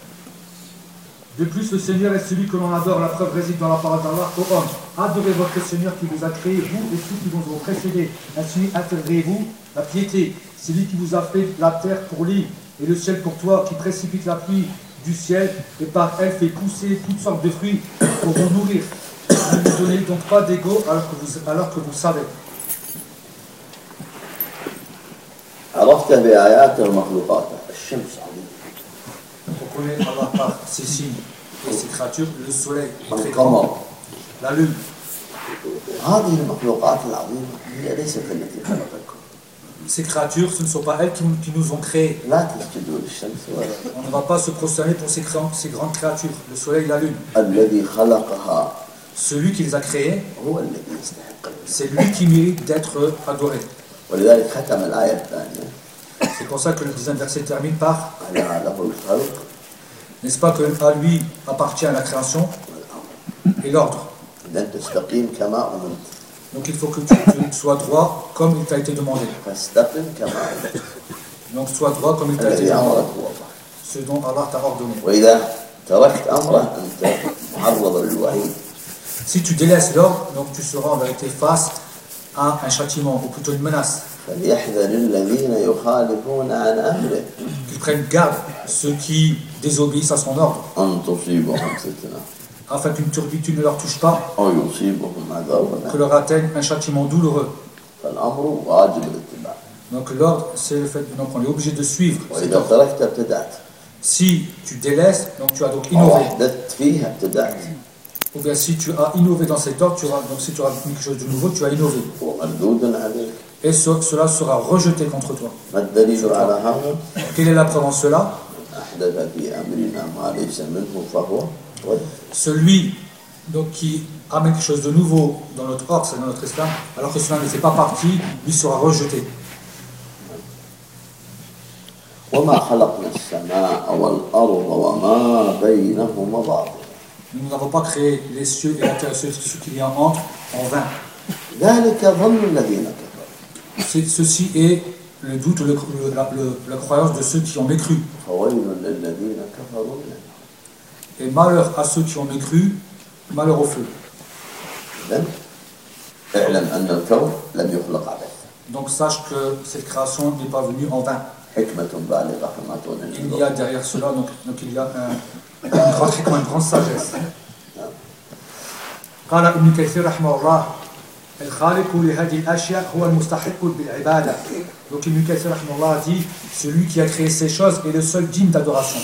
De plus, le Seigneur est celui que l'on adore. La preuve réside dans la parole d'Allah. Ô homme, adorez votre Seigneur qui vous a créé, vous et ceux qui vous ont précédé. Ainsi, intégrez-vous la piété. C'est lui qui vous a fait la terre pour lit et le ciel pour toi, qui précipite la pluie du ciel et par elle fait pousser toutes sortes de fruits pour vous nourrir. Ne vous donnez donc pas d'ego alors que vous, alors que vous savez. عرفت بآياته ومخلوقاته الشمس عظيمة On connaît Allah par ses signes et ses créatures, le soleil est très القمر grand, la lune. هذه المخلوقات العظيمة هي ليست التي خلقتكم Ces créatures, ce ne sont pas elles qui, qui nous ont créés. لا تسجدوا للشمس ولا On ne va pas se prosterner pour ces, créan- ces grandes créatures, le soleil et la lune. الذي خلقها Celui qui les a créés, هو الذي يستحق العبادة. c'est lui qui mérite d'être adoré. ولذلك ختم الآية الثانية C'est pour ça que le deuxième verset termine par N'est-ce pas que à lui appartient la création et l'ordre Donc il faut que tu, sois droit comme il t'a été demandé. Donc sois droit comme il t'a été demandé. Ce dont Allah t'a ordonné. Si tu délaisses l'ordre, donc tu seras en vérité face à un châtiment, ou plutôt une menace. Qu'ils prennent garde ceux qui désobéissent à son ordre. Afin qu'une turpitude ne leur touche pas. Que leur atteigne un châtiment douloureux. Donc l'ordre, c'est le fait, donc on est obligé de suivre. Si tu délaisses, donc tu as donc innové. Ou bien si tu as innové dans cet ordre, tu donc si tu as quelque chose de nouveau, tu as innové et cela sera rejeté contre toi. Quelle est la preuve en cela? Celui donc, qui amène quelque chose de nouveau dans notre corps, c'est dans notre esprit, alors que cela ne fait pas partie, lui sera rejeté. Nous n'avons pas créé les cieux et la terre, ce qu'il y a entre, en vain Ceci est le doute, le- le- la, le- la croyance de ceux qui ont mécru. فويل للذين كفروا من النار Et malheur à ceux qui ont mécru, malheur au feu. إذن اعلم أن الكون لم يخلق عبثا Donc sache que cette création n'est pas venue en vain. حكمة بالغة كما تقول Il y a derrière cela, donc, donc il y a un, une, grande, hikmah, une grande sagesse. قال ابن كثير رحمه الله الخالق لهذه الأشياء هو المستحق بالعبادة. Donc Ibn Kathir رحمه الله dit celui qui a créé ces choses est le seul digne d'adoration.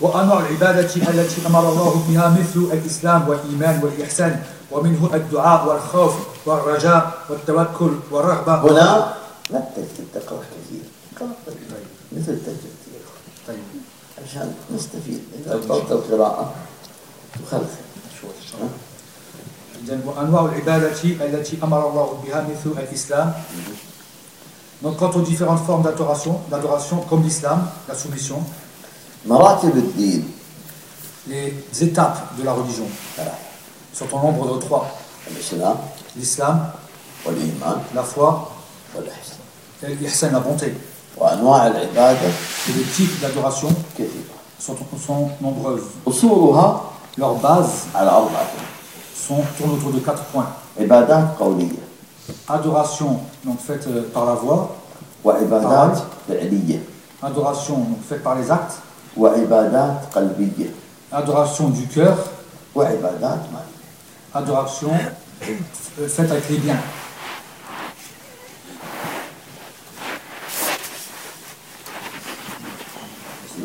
وأنواع العبادة التي أمر الله بها مثل الإسلام والإيمان والإحسان ومنه الدعاء والخوف والرجاء والتوكل والرغبة. هنا لا تقرأ كثير. مثل تجد طيب. عشان نستفيد. إذا أفضلت القراءة تخلف شوي وأنواع العبادة التي أمر الله بها مثل الإسلام Donc quant aux différentes formes d'adoration, d'adoration comme l'islam, la soumission, مراتب الدين les étapes de la religion ثلاثة sont au nombre de trois. الإسلام L'islam, والإيمان la foi والإحسان et l'ihsan, la bonté. وأنواع العبادة Et les types d'adoration كثيرة sont, sont nombreuses. أصولها Leurs bases على أربعة sont, tournent autour de quatre points. عبادات قولية Adoration donc faite euh, par la voix, وعبادات فعلية adoration donc faite par les actes, وعبادات قلبية adoration du cœur, وعبادات مالية adoration euh, faite avec les biens.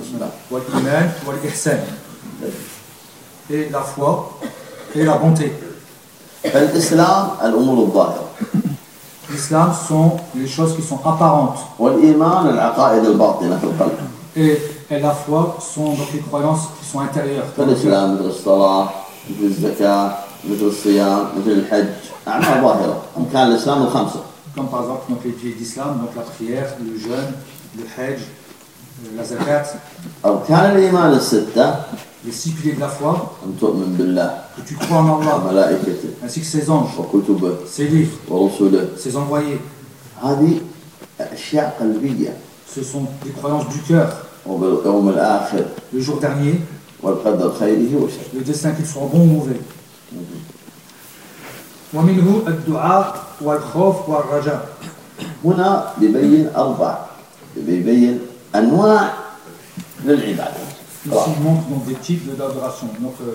بسم الله والإيمان والإحسان. Et la foi et la bonté. فالإسلام الأمور الظاهرة L'islam sont les choses qui sont apparentes. والإيمان العقائد الباطنة في القلب Et, et la foi sont donc les croyances qui sont intérieures. فالإسلام مثل الصلاة مثل الزكاة مثل الصيام مثل الحج أعمال ظاهرة أركان الإسلام الخمسة Comme par exemple donc les piliers d'islam, donc la prière, le jeûne, le hajj, euh, la zakat, أركان الإيمان الستة les six piliers de la foi, أن تؤمن بالله que tu crois en Allah, وملائكته ainsi que ses anges, وكتبه ses livres, ورسله ses envoyés. هذه أشياء قلبية Ce sont des croyances du cœur. وباليوم الآخر Le jour dernier, والقدر خيره وشره le destin qu'ils seront bons ou mauvais. ومنه الدعاء والخوف والرجاء. هنا بيبين أربع بيبين أنواع للعبادة Ici, il montre donc des types de- d'adoration. Donc, euh,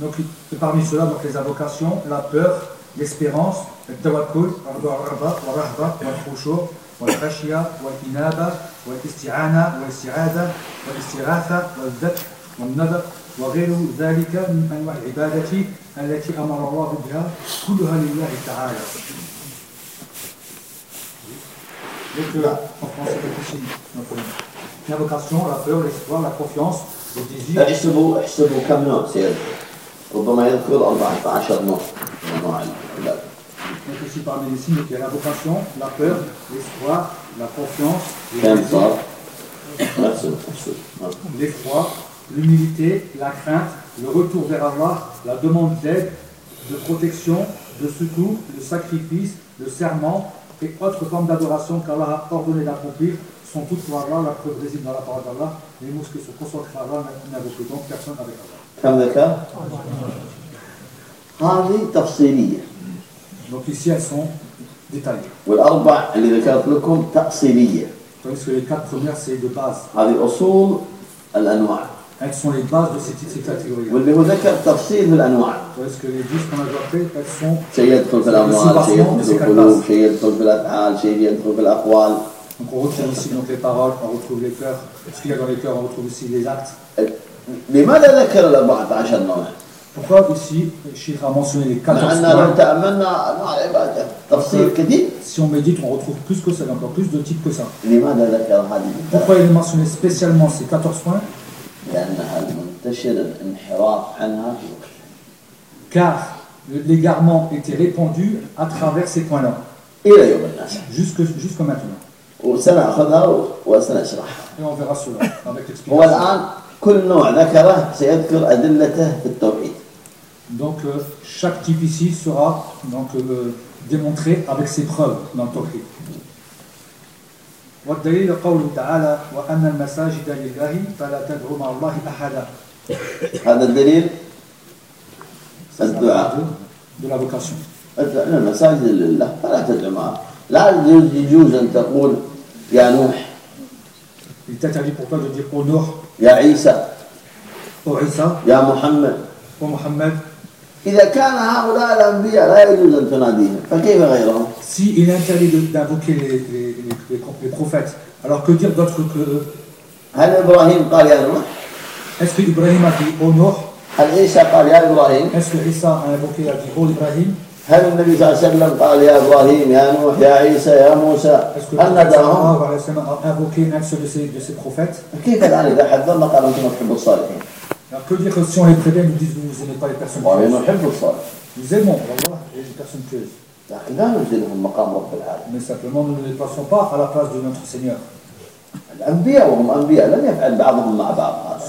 donc, et parmi ceux-là, donc les invocations, la peur, l'espérance, le tawakkul, الرغبة والرهبة والخشوع والخشية والإنابة والاستعانة والاستعاذة والاستغاثة والذبح والنذر وغير ذلك من أنواع العبادة التي أمر الله بها كلها لله تعالى. Donc, euh, en français, ici, donc, euh, l'invocation, la peur, l'espoir, la confiance, le désir. احسبوا احسبوا كم نوع سيذكر ربما يذكر 14 نوع من أنواع العبادة Donc ici parmi les signes, donc, il y a l'invocation, la peur, l'espoir, la confiance, le كم désir, صار؟ نفسه احسب l'effroi, l'humilité, la crainte, le retour vers Allah, la demande d'aide, de protection, de secours, le sacrifice, le serment et autres formes d'adoration qu'Allah a ordonné d'accomplir sont toutes pour Allah, la preuve réside dans la parole d'Allah, les mosquées sont consacrées à Allah, n'invoquent donc personne avec Allah. كم ذكر؟ هذه تفصيلية Donc ici elles sont détaillées. والأربع اللي ذكرت لكم تأصيلية Tandis que les quatre premières c'est de base. هذه أصول الأنواع Elles sont les bases de ces, ces catégories. واللي هو ذكر تفصيل في الأنواع Tandis que les dix qu'on a déjà fait, elles sont شيء يدخل في الأموال شيء يدخل في القلوب شيء يدخل في الأفعال شيء يدخل في الأقوال Donc on retrouve ici donc les paroles, on retrouve les cœurs. Ce qu'il y a dans les cœurs, on retrouve ici les actes. لماذا ذكر ال 14 نوع؟ Pourquoi ici, le Cheikh a mentionné les 14 مع أن لو points تأملنا أنواع العبادة تفصيل كثير Si on médite, on retrouve plus que ça, encore plus de types que ça. لماذا ذكر هذه الثلاث؟ Pourquoi il est mentionné spécialement ces 14 points لأنها المنتشر الانحراف عنها في وقت Car l'égarement était répandu à travers ces points-là, إلى يوم الناس jusque, jusque maintenant. وسنأخذها وسنشرحها Et on verra cela avec هو l'explication. الآن كل نوع ذكره سيذكر أدلته في التوحيد Donc euh, chaque type ici sera donc, euh, démontré avec ses preuves dans le Tawhid. والدليل قوله تعالى وأن المساجد لله فلا تدعوا مع الله أحدا. هذا الدليل؟ الدعاء. de المساجد لله فلا تدعو معه. لا يجوز أن تقول يا نوح. Il t'interdit pour toi de dire au Nuh, يا عيسى. Au Isa, يا محمد. Au Mohammed. إذا كان هؤلاء الأنبياء لا يجوز أن تناديهم فكيف غيرهم؟ Si il est interdit de- d'invoquer les, les, les, les- les prophètes, alors que dire d'autres que eux هل إبراهيم قال يا نوح؟ Est-ce que Ibrahim a dit au Nuh هل عيسى قال يا إبراهيم؟ Est-ce que Isa a invoqué, a dit au Ibrahim هل النبي صلى الله عليه وسلم قال يا إبراهيم يا نوح يا عيسى يا موسى Est-ce que le هل prophète نداهم؟ sallallahu alayhi wa sallam a invoqué un seul de ces, de ces prophètes كيف الآن إذا حذرنا قال أنتم تحبوا الصالحين؟ Alors que dire que si on les prévient, ils disent vous n'aimez pas les personnes pieuses Nous aimons Allah et les personnes pieuses. Mais simplement nous ne les plaçons pas à la place de notre Seigneur.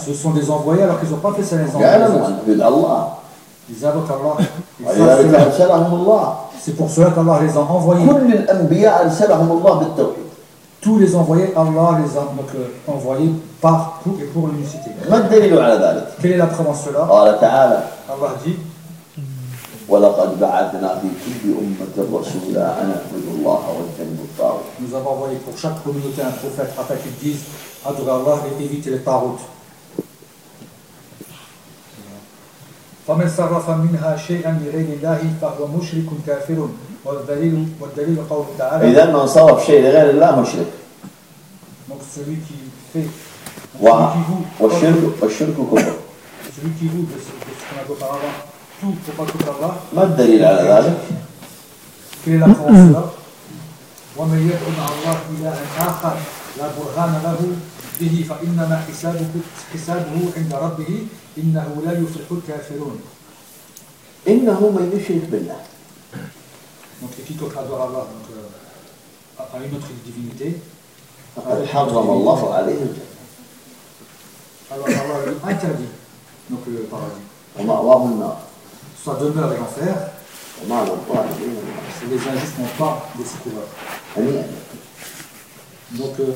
Ce sont des envoyés alors qu'ils n'ont pas fait ça les envoyés. Ils invoquent Allah. C'est pour cela qu'Allah les a envoyés Tous les envoyés, Allah les a donc, euh, envoyés par pour et pour l'unicité. ما الدليل على ذلك؟ Quelle est la preuve en cela قال تعالى Allah dit ولقد بعثنا في كل أمة رسولا أن اعبدوا الله واجتنبوا الطاغوت Nous avons envoyé pour chaque communauté un prophète afin qu'ils disent adorer Allah et éviter les paroutes. فمن صرف منها شيئا لغير الله فهو مشرك كافر والدليل والدليل قوله تعالى إذا من صرف شيء لغير الله مشرك. donc celui qui fait والشرك والشرك كفر. celui qui voue de ce, de ce qu'on a dit auparavant tout pour pas tout Allah ما الدليل على ذلك؟ quelle est la preuve en cela ومن يدعو مع الله إلها آخر لا برهان له به فإنما حسابه حسابه عند ربه إنه لا يفلح الكافرون. إنه من يشرك بالله. Donc quiconque adore Allah donc, euh, à à une autre divinité, فقد حرم الله عليه الجنة alors Allah lui interdit donc le paradis. ومأواه النار Soit demeure et l'enfer, وما للظالمين من نصير. et les injustes n'ont pas de secoureur. هنيئا لك Donc euh,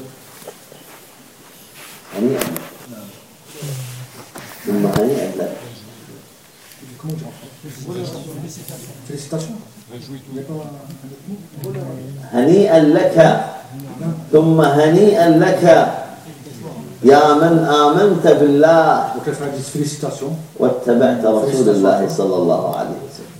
هنيئا لك ثم هنيئا لك Comment Félicitations. هنيئا لك ثم هنيئا لك. يا من آمنت بالله. واتبعت رسول الله صلى الله عليه وسلم.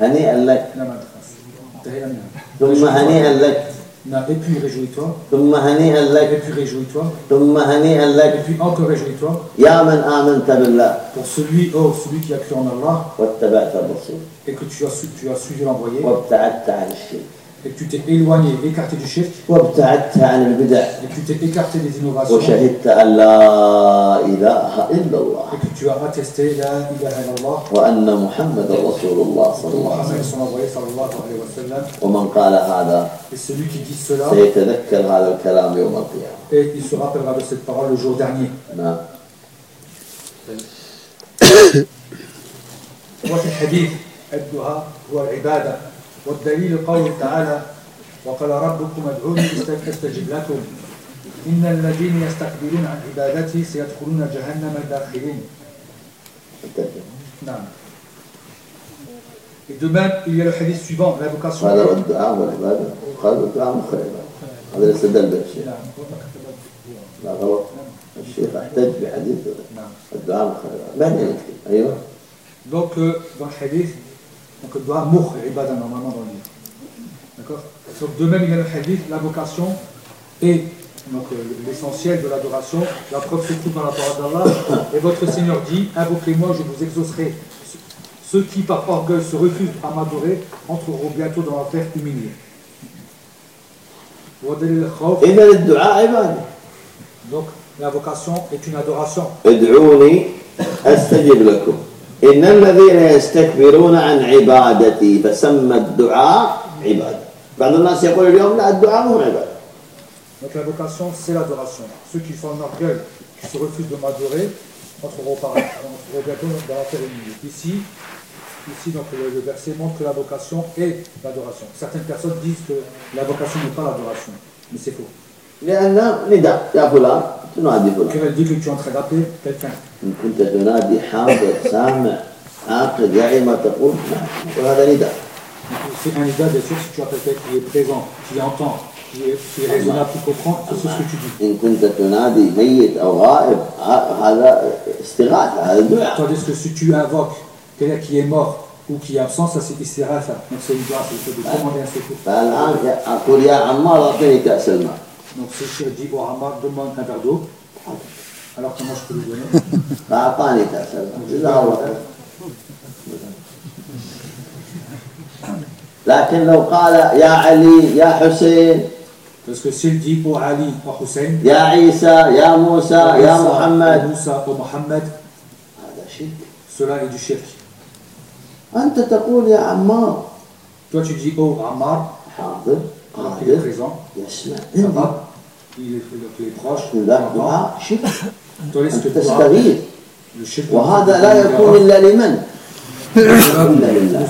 هنيئا لك. انتهينا ثم هنيئا لك Non, Et puis réjouis-toi, ثم هنيئا et لك puis réjouis-toi, ثم هنيئا et لك puis encore réjouis-toi يا من آمنت بالله pour celui, oh, celui qui a cru en Allah واتبعت الرسول et que tu as, tu as suivi l'envoyé وابتعدت عن الشرك et que tu t'es éloigné, écarté du shirk وابتعدت عن البدع et que tu t'es écarté des innovations et وشهدت أن لا إله إلا الله que tu as attesté la ilaha illallah وأن محمد رسول الله صلى الله عليه وسلم ومن قال هذا et celui qui dit cela سيتذكر هذا الكلام يوم القيامة et il se rappellera de cette parole le jour dernier نعم وفي الحديث الدعاء هو العبادة والدليل قوله تعالى وقال ربكم ادعوني استجب لكم. إن الذين يستكبرون عن عبادتي سيدخلون جهنم داخلين. نعم. Et de même, il y a le hadith suivant, l'invocation. هذا هو الدعاء والعبادة قال الدعاء مخ العبادة هذا ليس دل بالشيء. لا غلط الشيخ احتج بحديث. الدعاء مخ العبادة بعدين نكتب أيوه Donc, euh, dans le hadith, Donc le doigt, mour et ibada normalement dans le livre. D'accord Donc de même, il y a le hadith, l'invocation et donc euh, l'essentiel de l'adoration, la preuve se trouve dans la parole d'Allah. Et votre Seigneur dit Invoquez-moi, je vous exaucerai. Ceux qui, par orgueil, se refusent à m'adorer entreront bientôt dans l'enfer humilié. Donc, l'invocation est une adoration. ادعوني أستجب لكم إن الذين يستكبرون عن عبادتي فسمى الدعاء عبادة بعض الناس يقول اليوم لا الدعاء مو عبادة Donc, l'invocation, c'est l'adoration. Ceux qui sont en orgueil, qui se refusent de m'adorer, entreront, par, entreront bientôt dans la terre humiliée. Ici, ici donc, le, le verset montre que l'invocation est l'adoration. Certaines personnes disent que l'invocation n'est pas l'adoration, mais c'est faux. لأن نداء يا فلان تنادي Quand فلان elle dit que tu es en train d'appeler quelqu'un, إن كنت تنادي حاضر سامع عاقل يعي ما تقول نعم وهذا نداء c'est un état, bien sûr, si tu appelles quelqu'un qui est présent, qui entend, qui est, qui est raisonnable, qui comprend, c'est ce que tu dis. إن كنت تنادي ميت أو غائب ه- هذا استغاثة هذا دعاء Tandis que si tu invoques quelqu'un qui est mort ou qui est absent, ça c'est istirasa. Donc c'est une doigt, c'est le fait de commander un secours. فالآن أقول يا عمار أعطيني كأس الماء Donc ce chien dit au Ammar, demande un verre d'eau. Alors comment je peux lui donner *laughs* فأعطاني كأس الماء جزاه الله خير لكن لو قال يا علي يا حسين Parce que s'il dit au Ali, au Hussein, يا عيسى يا موسى يا au محمد Moussa, au Mohammed, هذا شرك cela est du shirk. أنت تقول يا عمار Toi tu dis au Ammar, حاضر alors qu'il est قادر présent, يسمع دعاء شرك أن تستغيث وهذا لا يكون إلا لمن؟ إلا لله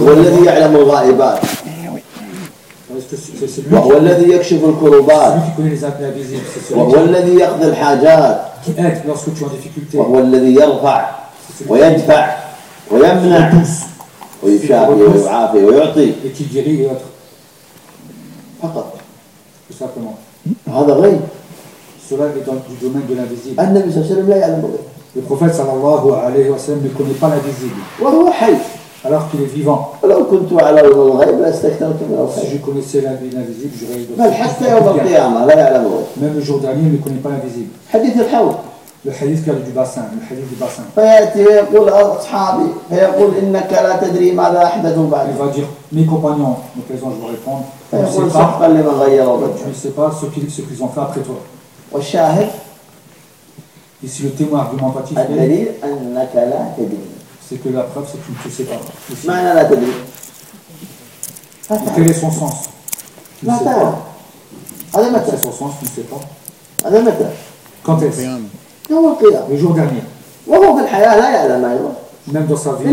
والذي يعلم الغائبات. وهو الذي يكشف الكروبات. وهو الذي يقضي الحاجات. وهو الذي يرفع ويدفع ويمنع ويشافي ويعافي ويعطي. Simplement. هذا غيب Cela est dans du domaine de l'invisible. النبي صلى الله عليه وسلم لا يعلم الغيب Le prophète sallallahu alayhi wa sallam ne connaît pas l'invisible, وهو حي alors qu'il est vivant. ولو كنت أعلم الغيب لاستكثرت من Si je connaissais l'invi- l'invisible, j'aurais بل حتى يوم القيامة لا يعلم الغيب Même le jour dernier, il ne connaît pas l'invisible. حديث الحوض Le hadith qui a du bassin, le hadith du bassin. فيأتي ويقول أصحابي فيقول إنك لا تدري ماذا أحدثوا Il va dire, mes compagnons, donc les anges vont répondre, Tu ne sais pas, ce qu'ils ont fait après toi. Et si le témoin argumentatif est. c'est que la preuve, c'est que tu ne sais pas. Quel est son sens? Quel est son sens Tu ne sais pas? Quand est-ce? Le jour dernier. Même dans sa vie,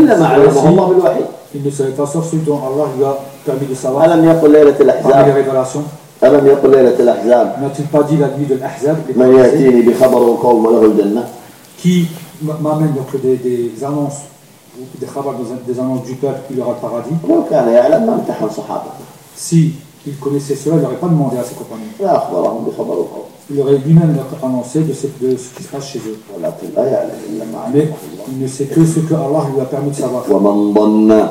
il ne savait pas sauf ce dont Allah lui a permis de savoir ألم يقل ليلة parmi les الأحزاب révélations. ألم يقل ليلة الأحزاب N'a-t-il pas dit la nuit de l'Ahzab les من prophéties, يأتيني بخبر وقوم له الجنة qui m- m'amène donc des, des annonces, ou des khabar, des, des annonces du peuple, il y aura le paradis. لو كان يعلم ما امتحن صحابته Si il connaissait cela, il n'aurait pas demandé à ses compagnons. لا أخبرهم بخبر القوم Il aurait lui-même leur annoncé de ce, de ce qui se passe chez eux. ولكن لا يعلم إلا ما Mais علمه الله il ne sait que ce que Allah lui a permis de savoir. ومن ظن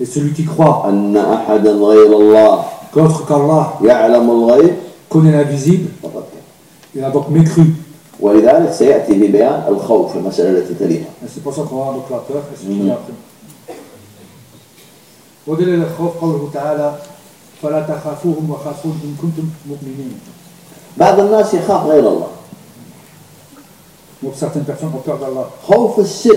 Et celui qui croit أن أحدا غير الله qu'autre qu'Allah يعلم الغيب connaît l'invisible, فقد كفر il a donc mécru. ولذلك سيأتي ببيان الخوف في المسألة التي تليها Et c'est pour ça qu'on va avoir donc la peur et ce qu'il y a après. ودليل الخوف قوله تعالى فلا تخافوهم وخافون إن كنتم مؤمنين. بعض الناس يخاف غير الله Donc certaines personnes ont peur d'Allah. خوف السر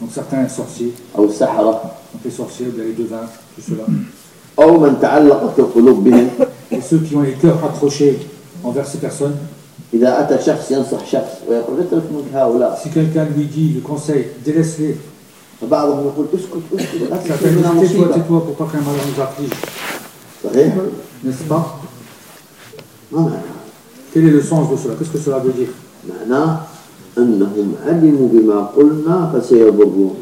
Donc certains sorciers, أو السحرة donc les sorciers, ou bien les devins, tout cela. أو من تعلقت القلوب بهم Et ceux qui ont les cœurs accrochés envers ces personnes, إذا أتى شخص ينصح شخص ويقول اترك من هؤلاء si quelqu'un lui dit, le conseil, délaisse-les, فبعضهم يقول اسكت اسكت لا certains تكلمنا disent, tais-toi, مصيبة tais-toi pour pas qu'un malheur nous afflige. صحيح N'est-ce pas ما معنى هذا؟ Quel est le sens de cela Qu'est-ce que cela veut dire معناه أنهم علموا بما قلنا فسيضرون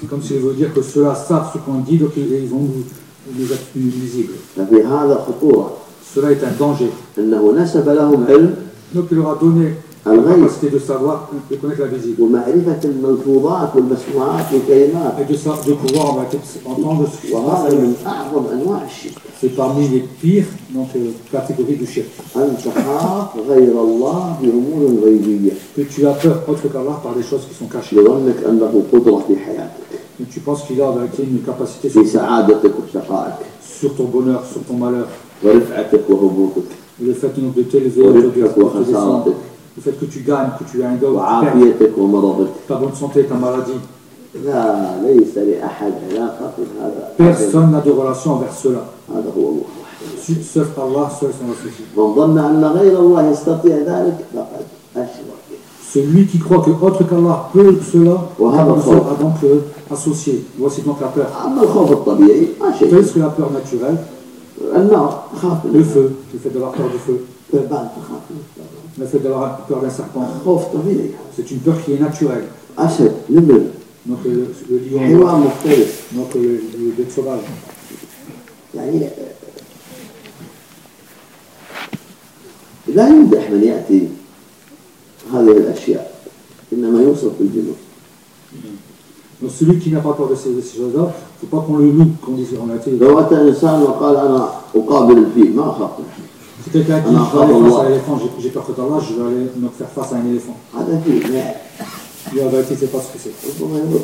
C'est comme s'il veut dire que ceux-là savent ce qu'on dit, donc ils ils vont nous, nous être nuisibles. ففي هذا خطورة Cela est un danger. أنه نسب لهم علم Donc il leur a donné ah c'était de savoir, de connaître la visite. Et de, pouvoir entendre ce que C'est parmi les pires euh, catégories du chef. Que tu as peur autre qu'Allah par des choses qui sont cachées. Et tu penses qu'il a, ben, qu a, une capacité sur, sur ton bonheur, sur ton malheur. Le fait de t'élever, de te Le fait que tu gagnes, que tu as un gars, que tu perds. وعافيتك ومرضك ta bonne santé, ta maladie. لا ليس لأحد علاقة بهذا Personne n'a de relation envers cela. هذا هو الله وحده Sauf Allah, seul son associé. من ظن أن غير الله يستطيع ذلك فقد أشرك Celui qui croit que autre qu'Allah peut cela, Voilà, Allah d'accord. a donc euh, associé. Voici donc la peur. أما الخوف الطبيعي ما شيء Qu'est-ce que la peur naturelle النار تخاف Le منها feu, le fait d'avoir peur du feu, الثعبان تخاف منها le fait d'avoir peur d'un serpent. خوف طبيعي C'est une peur qui est naturelle. أسد نمر Donc le, le lion, حيوان مختلف donc le, le bête sauvage. يعني لا يمدح من يأتي هذه الأشياء إنما يوصف بالجنون Donc celui qui n'a pas peur de ces, de ces choses-là, il ne faut pas qu'on le loue, qu'on dise on a été. لو أتى إنسان وقال أنا أقابل الفيل ما أخاف منه Si quelqu'un qui On a va aller peur face d'Allah. à l'éléphant, j'ai- j'ai peur que d'Allah, je vais aller donc faire face à un éléphant. هذا فيل لا Lui, en vérité, il ne sait pas ce que c'est. ربما يضر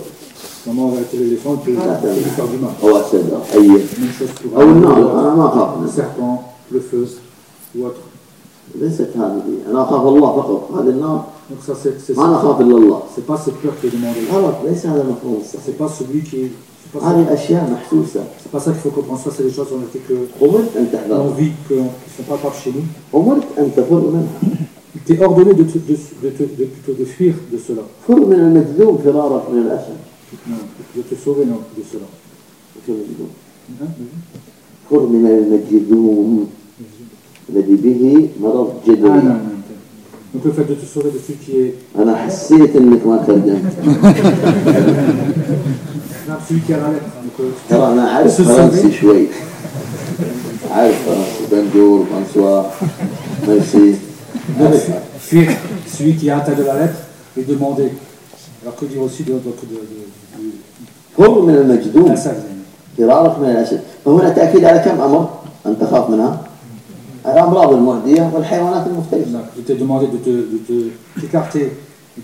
Comment en vérité l'éléphant il peut, لا il peut lui faire du mal. أو أسد أو أي Même chose pour أو un النار ou أنا ما أخاف un منه serpent, le feu ou autre. ليست هذه أنا أخاف الله فقط هذه النار Donc ça, c'est c'est- ما أنا أخاف إلا الله c'est pas cette peur qui est demandée. غلط ليس هذا المفهوم الصحيح C'est pas celui qui هذه الأشياء محسوسة. سي با سا سي لي شوز اون ارتيكل عمرك ان تحضر اون في كو سون با بار شي نو عمرك ان تفر منها تي اوردوني دو دو دو دو بلوتو دو فيغ دو سولا فر من المجذوب فرارا من الأسد. دو تو سوفي نو دو سولا فر من المجذوم الذي به مرض جذري Donc le fait de te sauver de celui qui est. أنا حسيت إنك ما ترجمت Non, celui qui a la lettre. Donc, euh, ترى أنا أعرف Se فرنسي sauver. شوي أعرف فرنسي بنجور فرانسوا ميرسي Donc, fuir celui qui a atteint de la lettre et demander. Alors que dire aussi de, de, de, de, de, فر من المجذوم la salle, يعني. فرارك من الأسد فهنا تأكيد على كم أمر أن تخاف منها Je t'ai demandé de te, de te t'écarter,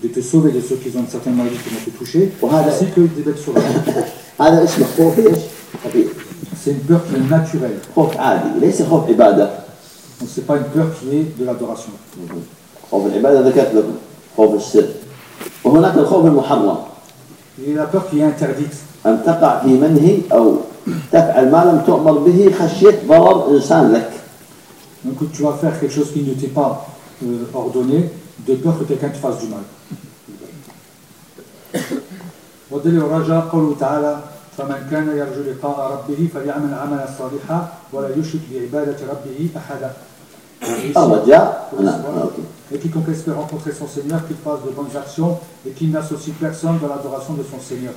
de te sauver de ceux qui ont une certaine maladie qui vont te toucher, *laughs* Voilà. ainsi que des bêtes sauvages. هذا اسمه خوف ايش؟ خفيف C'est une peur qui est naturelle. خوف عادي ليس خوف عبادة Donc c'est pas une peur qui est de l'adoration. خوف العبادة ذكرت لكم خوف السر وهناك الخوف المحرم Et la peur qui est interdite, أن تقع في منهي أو تفعل ما لم تؤمر به خشية ضرر إنسان لك donc tu vas faire quelque chose qui ne t'est pas euh, ordonné, de peur que quelqu'un te fasse du mal. والدليل الرجاء قوله تعالى فمن كان يرجو لقاء ربه فليعمل عملا صالحا ولا يشرك بعبادة ربه أحدا. Et ici, الرجاء نعم آه، أوكي Et quiconque espère rencontrer son Seigneur, qu'il fasse de bonnes actions et qu'il n'associe personne dans l'adoration de son Seigneur.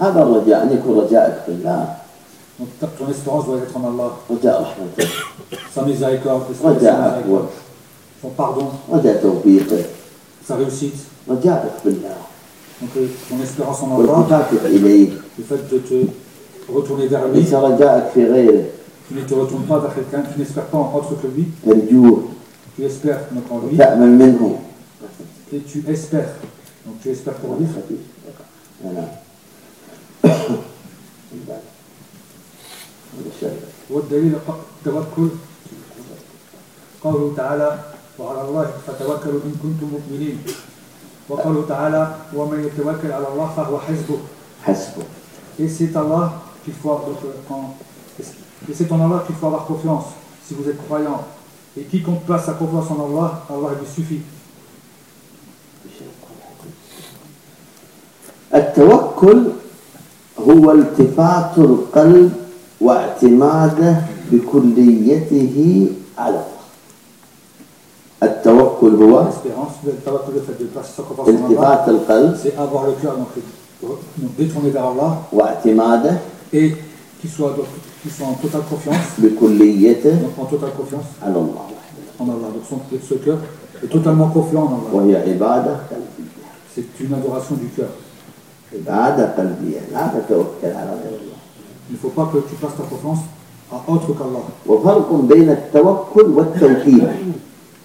هذا الرجاء أن يكون رجائك في الله donc ton espérance doit être en Allah. Sa miséricorde, son pardon, sa réussite. Donc euh, ton espérance en Allah, le fait de te retourner vers lui, tu ne te retournes pas vers quelqu'un, tu n'espères pas en autre que lui, tu espères donc en lui, et tu espères, donc tu espères pour lui. Voilà. *coughs* والدليل التوكل قوله تعالى وعلى الله فتوكلوا إن كنتم مؤمنين وقوله تعالى ومن يتوكل على الله فهو حسبه حسبه et c'est Allah qu'il faut euh, quand- et c'est en Allah qu'il faut avoir confiance si vous êtes croyant et quiconque place sa confiance en Allah Allah lui suffit التوكل هو التفات القلب واعتماده بكليته على الله التوكل هو L'espérance, le tawakkul, le fait de placer sa confiance en Allah, التفات القلب c'est avoir le cœur donc, donc détourné vers Allah واعتماده et qu'il soit, donc, qu'il soit en totale confiance, بكليته donc en totale confiance على الله وحده en Allah. Donc son, ce cœur est totalement confiant en Allah. وهي عبادة قلبية C'est une adoration du cœur. عبادة قلبية لا تتوكل على غير الله Il ne faut pas que tu places ta confiance à autre qu'Allah. وفرق بين التوكل والتوكيل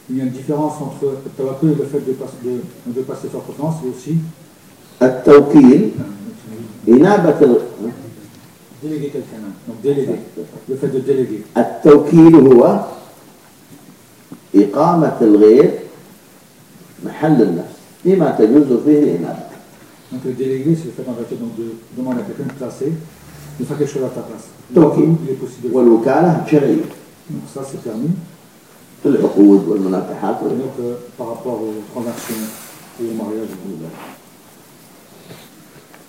Il y a une différence entre le tawakkul et le fait de, passer- de, de passer sa confiance et aussi التوكيل إنابة ال- déléguer quelqu'un. Donc déléguer. Le fait de déléguer. التوكيل هو إقامة الغير محل النفس فيما تجوز فيه الإنابة Donc le déléguer, c'est le fait en vérité donc, de demander à quelqu'un de placer, di fare crescere la tua classe. توكيل والوكالة شرعية. العقود والمناكحات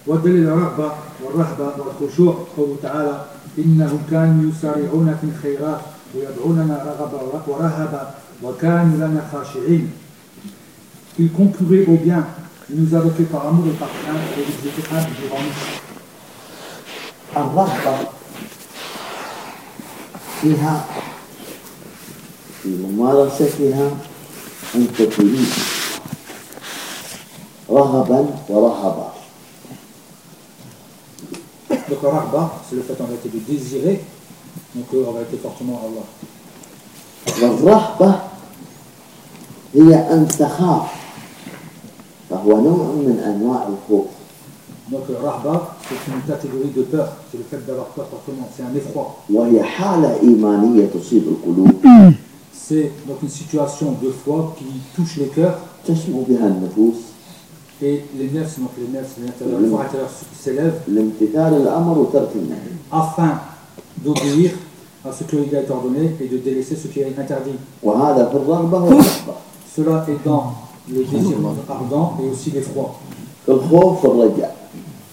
والدليل الرغبة والرهبة والخشوع قوله تعالى إنهم كانوا يسارعون في الخيرات ويدعوننا رغبا ورهبا وكانوا لنا خاشعين Ils concouraient au bien, ils nous invoquaient par amour et par crainte et ils étaient indulgents الرهبة فيها في ممارستها أنت تريد رغبا ورهبا Donc rahba, c'est le fait en réalité de désirer, donc en réalité fortement Allah. والرهبة هي أن تخاف فهو نوع من أنواع الخوف Donc le rahba, c'est une catégorie de peur, c'est le fait d'avoir peur fortement, c'est un effroi. وهي حالة إيمانية تصيب القلوب C'est donc une situation de foi qui touche les cœurs تسمو بها النفوس et les nerfs, donc les nerfs, l'intérieur, le fort intérieur s'élève لامتثال الأمر وترك النهي afin d'obéir à ce qui a été ordonné et de délaisser ce qui est interdit. وهذا في الرغبة والرهبة Cela est dans le désir ardent et aussi l'effroi, الخوف والرجاء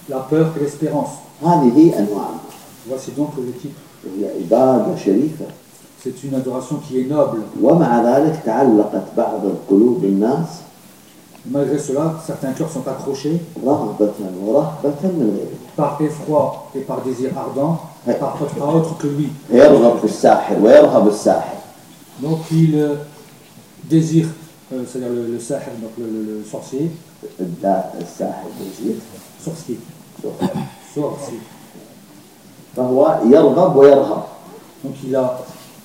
la peur et l'espérance. Voici donc l'équipe. C'est une adoration qui est noble. Malgré cela, certains cœurs sont accrochés par effroi et par désir ardent, par autre, que lui. Donc il euh, désire, euh, c'est-à-dire le, sahir, donc le, le. Sorcier. فهو يرغب ويرهب Donc il a,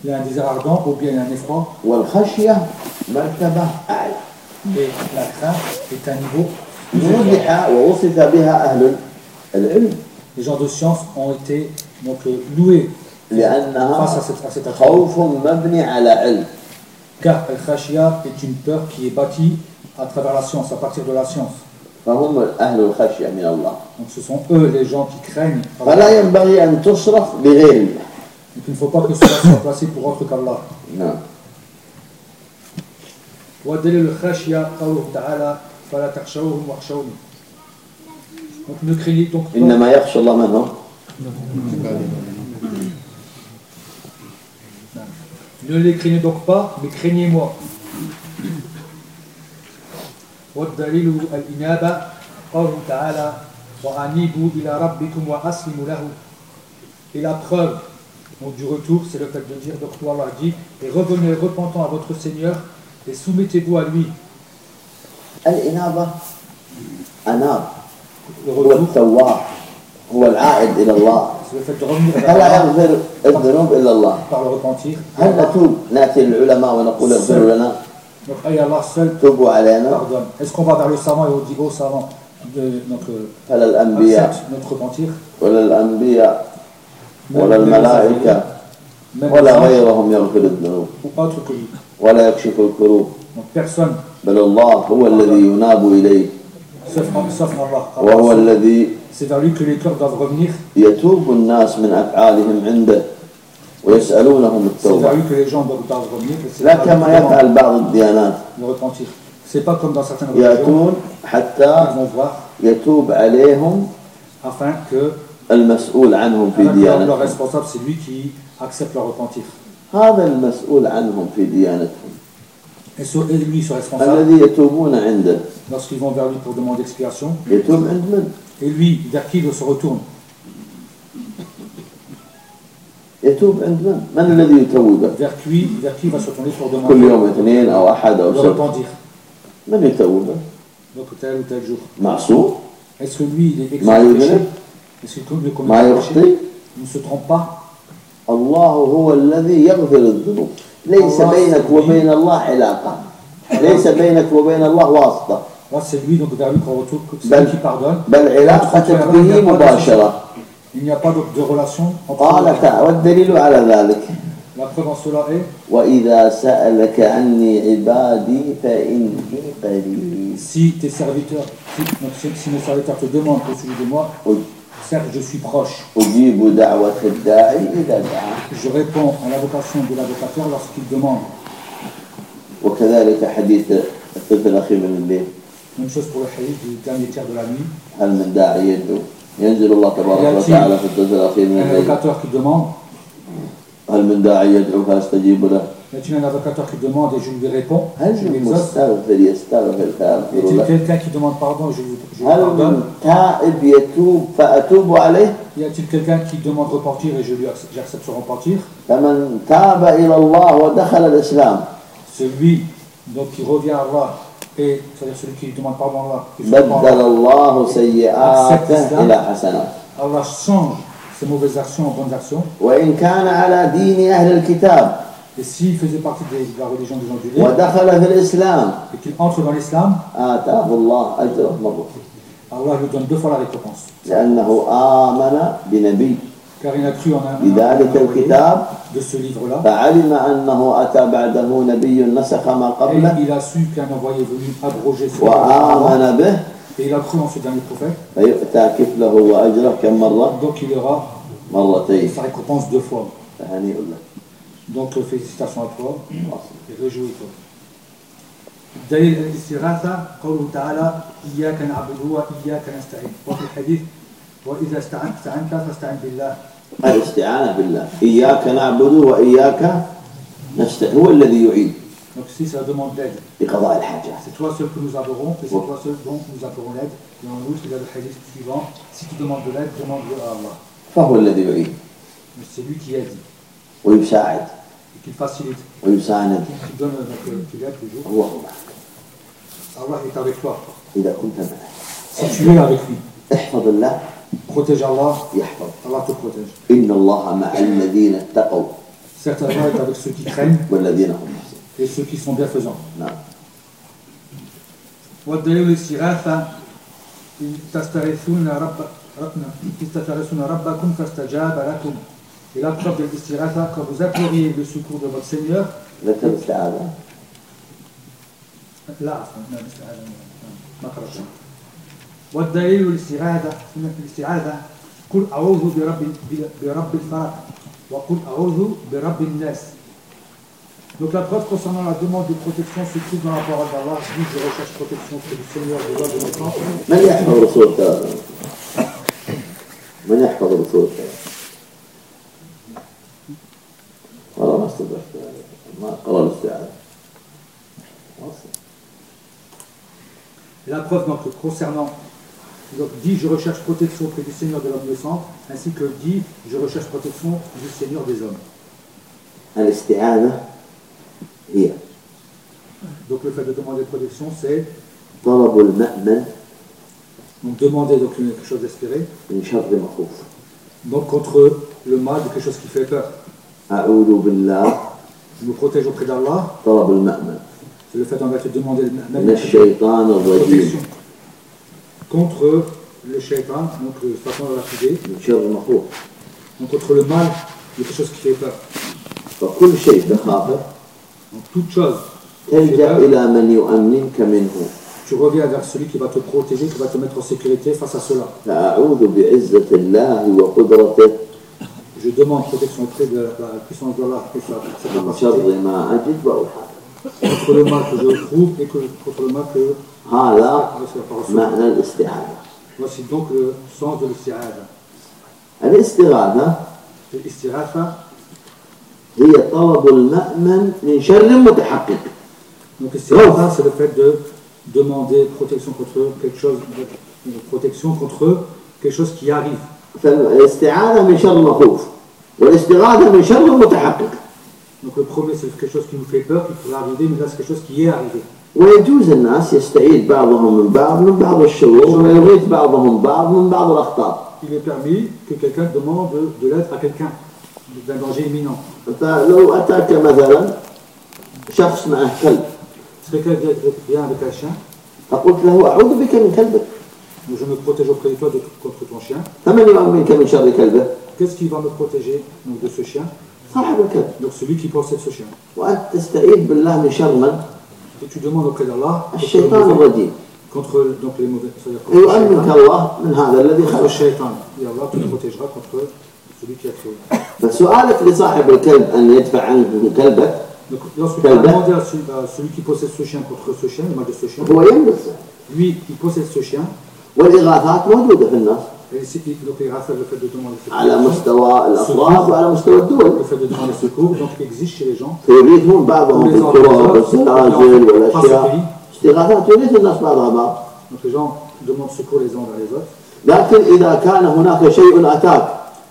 il a un désir ardent ou bien il a un effroi, والخشية مرتبة أعلى et la crainte est un niveau. وضح ووصف بها أهل العلم Les gens de science ont été donc euh, loués face à لأنها cette, à cette action. خوف مبني على علم Car al-khashia est une peur qui est bâtie à travers la science, à partir de la science. فهم أهل الخشية من الله Donc ce sont eux les gens qui craignent. فلا ينبغي أن تصرف بغير الله Donc il ne faut pas que cela soit placé pour autre qu'Allah. نعم ودليل الخشية قوله تعالى فلا تخشوهم واخشوني. Donc ne craignez donc pas, إنما يخشى الله من هم ne les craignez donc pas, mais craignez-moi. والدليل الإنابة قوله تعالى وأنيبوا إلى ربكم وأسلموا له. Et la preuve donc, du retour, c'est le fait de dire, donc Allah dit, et revenez repentant à votre Seigneur et soumettez-vous à lui. الإنابة أناب Le هو retour, التواب هو العائد إلى الله c'est le fait de revenir vers فلا Allah يغفر الذنوب إلا الله par le repentir. هل نتوب نأتي للعلماء ونقول اغفروا لنا Donc, Allah Allah seul pardonne. Est-ce qu'on va vers le savant et on dit au savant de, donc, euh, accepte notre repentir ولا الملائكة ولا غيرهم يغفر الذنوب ولا يكشف الكروب بل الله هو الذي يناب إليه وهو الذي يتوب الناس من أفعالهم عنده C'est vers التوبة lui que les gens doivent doivent revenir. et c'est لا vers lui كما qu'ils يفعل بعض الديانات demandent de repentir. C'est pas comme dans certaines religions, يأتون حتى ils vont voir يتوب عليهم afin que المسؤول عنهم في afin que leur, leur ديانتهم responsable, c'est lui qui accepte leur repentir. هذا المسؤول عنهم في ديانتهم Et, so- et lui, se responsable, الذي يتوبون عنده lorsqu'ils vont vers lui pour demander expiation, يتوب عند من؟ et lui, vers qui il se retourne يتوب عند من؟ من الذي يتوبه؟ كل يوم اثنين أو أحد أو سبت من يتوبه؟ معصوم؟ ما يذنب؟ ما يخطئ؟ الله هو الذي يغفر الذنوب ليس بينك وبين الله علاقة ليس بينك وبين الله واسطة بل, بل علاقتك به مباشرة Il n'y a pas de, de relation entre قال تعالى والدليل على ذلك La preuve en cela est وإذا سألك عني عبادي فإني قريب si tes serviteurs, si, donc, si, si mes serviteurs te demandent au sujet de moi, certes je suis proche. أجيب دعوة الداعي إذا دعا Je réponds à l'invocation de l'avocateur lorsqu'il demande. وكذلك حديث الثلث الأخير من الليل Même chose pour le hadith du dernier tiers de la nuit. هل من داعي يدعو ينزل الله تبارك يأتي وتعالى في الثلث الأخير من Un الليل avocateur qui demande, هل من داعي يدعو فأستجيب له y a-t-il un avocateur qui demande et je lui réponds, هل je lui من exauce مستغفر يستغفر Y فأغفر a-t-il له quelqu'un qui demande pardon et je lui, je lui هل pardonne من تائب يتوب فأتوب عليه Y a-t-il quelqu'un qui demande repentir et je lui accepte, j'accepte son repentir فمن تاب إلى الله ودخل الإسلام Celui donc, qui revient à Allah, c'est-à-dire celui qui demande pardon à Allah. Allah change ses mauvaises actions en bonnes actions. Et s'il faisait partie de la religion des gens du livre, et qu'il entre dans l'islam, Allah lui donne deux fois la récompense لأنه آمن بنبي Car il a cru en un, بذلك un- un- الكتاب de ce livre-là. فعلم أنه أتى بعده نبي نسخ ما Et قبله il a su qu'un envoyé est venu abroger ce livre وآمن به Et il a cru en ce dernier prophète. فيؤتى كفله وأجره كم مرة؟ Donc il aura مرتين sa récompense deux fois. فهنيئ له Donc euh, félicitations à toi et réjouis-toi. دليل الاستغاثة قوله تعالى إياك نعبد وإياك نستعين وفي الحديث وإذا استعنت عنك فاستعن بالله. الاستعانة بالله. إياك نعبد وإياك نستعين. هو الذي يعيد بقضاء الحاجة. فهو الذي يعيد ويساعد. ويساند. الله معك الله إذا كنت معه احفظ الله. Protège Allah, يحفظ Allah te protège. إن الله مع الذين اتقوا Certes, Allah est avec ceux qui craignent والذين هم محسنون et ceux qui sont bienfaisants. نعم والدليل الاستغاثة إن تستغيثون رب ربنا إذ تستغيثون ربكم فاستجاب لكم. Et la preuve de l'istighatha, quand vous imploriez le secours de votre Seigneur, ذكر والدليل الاستعاذة الاستعاذة قل أعوذ برب برب الفلق وقل أعوذ برب الناس Donc la preuve concernant la demande de protection se trouve dans la parole d'Allah, dit je recherche protection auprès du Seigneur de l'homme de naissance. من يحفظ رسول الثلاثة من يحفظ رسول الثلاثة والله ما استدركت ما قرأ الاستعاذة Et la preuve donc, concernant, Donc dit je recherche protection auprès du Seigneur de l'Omniscient, ainsi que dit je recherche protection du Seigneur des hommes. Donc le fait de demander protection, c'est donc demander donc quelque chose d'espéré. Donc contre le mal, quelque chose qui fait peur. Je me protège auprès d'Allah. C'est le fait d'en demander le protection contre le shaitan, donc le Satan de la fidée, من شر مخوف donc contre le mal de quelque chose qui fait peur. فكل شيء تخافه Donc toute chose, تلجأ إلى من يؤمنك منه tu reviens vers celui qui va te protéger, qui va te mettre en sécurité face à cela. فأعوذ بعزة الله وقدرته Je demande protection auprès de la puissance d'Allah et sa sa من capacité شر ما أجد وأحاذر contre le mal que je trouve et que, contre le mal que هذا par reçoit. معنى الاستعاذة Voici donc le sens de l'isti'adha. الاستغاثة L'isti'adha, هي طلب المأمن من شر متحقق Donc isti'adha, c'est le fait de demander protection contre quelque chose, de- de protection contre quelque chose qui arrive. فالاستعاذة من شر مخوف والاستغاثة من شر متحقق Donc le premier, c'est quelque chose qui nous fait peur, qui pourrait arriver, mais là, c'est quelque chose qui est arrivé. ويجوز الناس يستعيد بعضهم من بعض من بعض الشرور ويغيث بعضهم بعض من بعض الأخطار Il est permis que quelqu'un demande de, de l'aide à quelqu'un d'un danger imminent. فلو أتاك مثلا شخص معه كلب Si quelqu'un vient, vient avec un chien, فقلت له أعوذ بك من كلبك donc je me protège auprès de toi de- contre ton chien, فمن يؤمنك من شر كلبه qu'est-ce qui va me protéger donc, de ce chien صاحب الكلب Donc celui qui possède ce chien. وأنت تستعيذ بالله من شر من Et tu demandes auprès d'Allah الشيطان الرجيم contre donc les mauvais. يؤمنك. الله من هذا الذي خلق shaitan. Et Allah te protégera contre celui qui a créé. فسؤالك لصاحب الكلب أن يدفع عنك كلبك Donc lorsque tu as demandé à celui, à celui qui possède ce chien contre ce chien, le mal de ce chien, هو يملك lui, il possède ce chien, والإغاثات موجودة في الناس et c'est donc il grâce à le fait de demander على secours, مستوى الأفراد وعلى مستوى الدول le fait de demander secours, donc il existe chez les gens, فيريدهم بعضهم tous les بالكرة والزلازل pas ce والأشياء pays, استغاثات يريد الناس بعضها بعض donc les gens demandent secours les uns vers les autres, لكن إذا كان هناك شيء أتاك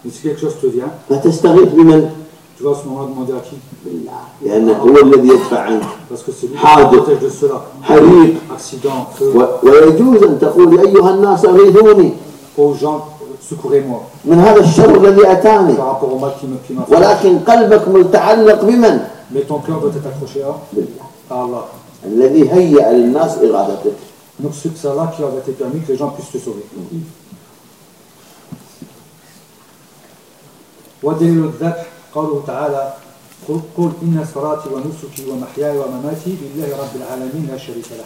mais si quelque chose te vient, فتستغيث بمن؟ tu vas à ce moment-là demander à qui بالله لأنه هو الذي يدفع عنك Parce que c'est lui qui Hard. te protège de cela. حريق Accident, feu, و- ويجوز أن تقول أيها الناس أغيثوني aux gens, secourez-moi من هذا الشر الذي أتاني par rapport au mal qui me- qui m'a. ولكن قلبك متعلق بمن؟ Mais ton cœur doit être accroché à, بالله à Allah. الذي هيأ للناس إغاثتك Donc c'est Allah qui a été permis que les gens puissent te sauver. ودليل الذبح قوله تعالى قل قل إن صلاتي ونسكي ومحياي ومماتي لله رب العالمين لا شريك له.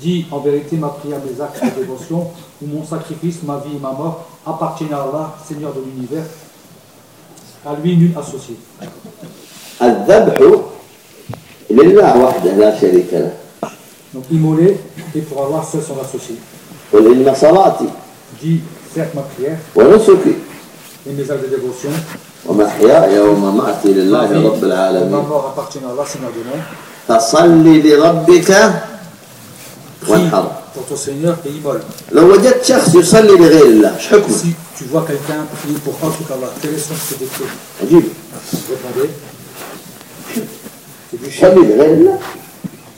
Dis en vérité ma prière, mes actes de dévotion, ou mon sacrifice, ma vie et ma mort appartiennent à Allah, Seigneur de l'univers, à lui nul associé. الذبح لله وحده لا شريك له Donc immoler et pour Allah seul son associé. قل إن صلاتي Dis certes ma prière ونسكي et mes actes de dévotion, ومحياي ومماتي ma لله vie رب et ma العالمين mort appartiennent à Allah, Seigneur de monde. فصل لربك Prie وانحر pour ton Seigneur et immole. لو وجدت شخص يصلي لغير الله ايش حكمه؟ Si tu vois quelqu'un prier pour autre qu'Allah, quel est son décret عجيب Répondez. C'est du shirk. يصلي لغير الله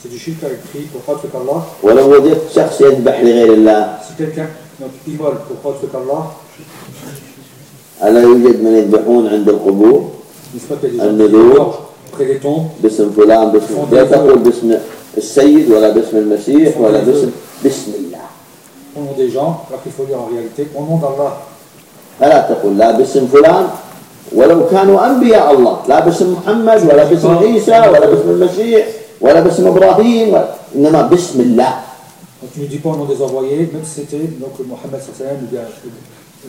C'est du shirk avec prie pour autre qu'Allah. ولو وجدت شخص يذبح لغير الله Si quelqu'un donc, immole pour autre qu'Allah, ألا يوجد من يذبحون عند القبور n'est-ce pas qu'il y a des gens qui النذور égorgent près des tombes باسم فلان باسم لا تقول باسم السيد ولا باسم المسيح ولا باسم بسم الله. Au nom des gens, alors qu'il faut dire en réalité au nom d'Allah. فلا تقول لا باسم فلان ولو كانوا أنبياء الله. لا باسم محمد ولا باسم عيسى ولا باسم المسيح ولا باسم إبراهيم ولا إنما بسم الله. Donc tu ne dis pas au nom des envoyés, même si c'était donc Mohammed sallam ou bien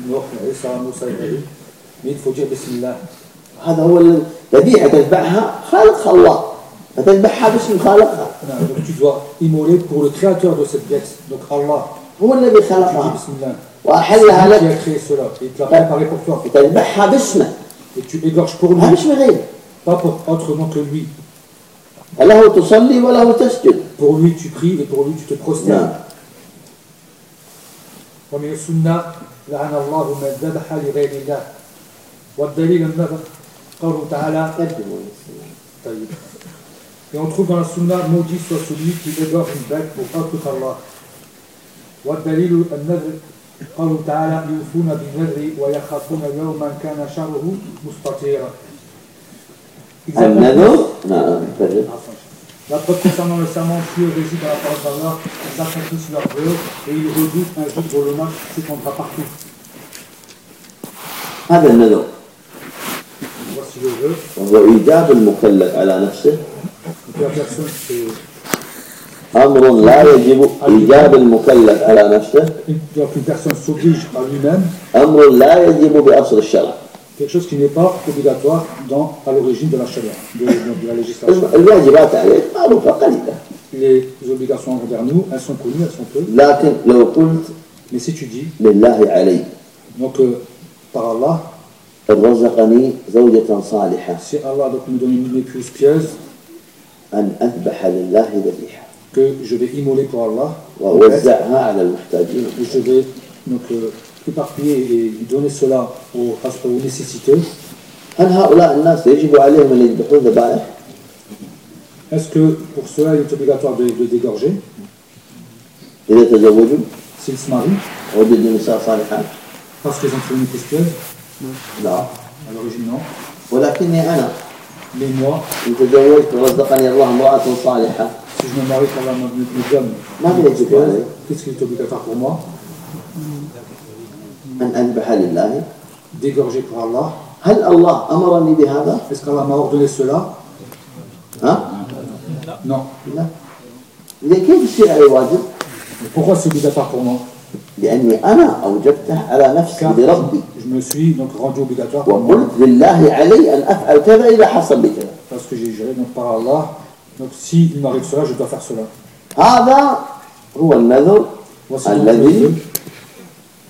Nuh, Isa, Moussa, Ibrahim, mais il faut dire Bismillah. هذا هو الذبيحة تذبحها خالقها الله. فتذبحها باسم خالقها tu dois immoler pour le créateur de cette bête, donc Allah. هو الذي خلقها Bismillah. وأحلها C'est lui qui لك a créé cela, et te l'a préparé pour toi. وتذبحها باسمه Et tu égorges pour lui, ما باسم غيره pas pour autre nom que lui. فله تصلي وله تسجد Pour lui tu pries et pour lui tu te prosternes. نعم ومن السنة لعن الله من ذبح لغير الله والدليل النظر قوله تعالى طيب. Et on trouve dans la sunna maudit soit celui qui égorge une bête pour autre qu'Allah. والدليل النذر قوله تعالى يوفون بالنذر ويخافون يوما كان شره مستطيرا. النذر نعم فرد. La preuve concernant le serment pieux réside dans la parole d'Allah, ils accomplissent leur vœu et ils redoutent un jour où le mal s'étendra partout. هذا النذر Voici le vœu. وهو إيجاب المكلف على نفسه Donc la personne, c'est أمر لا يجب إيجاب المكلف على نفسه une, donc une personne s'oblige à lui-même أمر لا يجب بأصل الشرع quelque chose qui n'est pas obligatoire dans, à l'origine de la charia, de, de- de la législation. الواجبات عليك معروفة قليلة Les obligations envers nous, elles sont connues, elles sont peu. لكن لو قلت Mais si tu dis, لله علي donc euh, par Allah, إن رزقني زوجة صالحة si Allah donc, nous donne une épouse pieuse, أن أذبح لله ذبيحة que je vais immoler pour Allah وأوزعها على المحتاجين et je vais donc euh, éparpiller et donner cela aux, aux nécessiteux. هل هؤلاء الناس يجب عليهم أن يذبحون ذبائح؟ Est-ce que pour cela il est obligatoire de, de dégorger إذا تزوجوا s'ils se marient وجدوا نساء صالحات؟ parce qu'ils ont trouvé une pistole لا À l'origine non. ولكني أنا Mais moi, إن تزوجت ورزقني الله امرأة صالحة si je me marie qu'Allah ما في يجب علي qu'est-ce qui est obligatoire pour moi Dégorger pour Allah. هل الله أمرني بهذا؟ Est-ce qu'Allah m'a ordonné cela ها؟ Non. لا إذا كيف يصير علي واجب؟ Pourquoi c'est obligatoire pour moi لأني أنا أوجبته على نفسي بربي me suis donc rendu obligatoire وقلت لله علي أن أفعل كذا إذا حصل لي كذا parce que j'ai juré donc par Allah. Donc si il m'arrive cela, je dois faire cela. هذا هو النذر الذي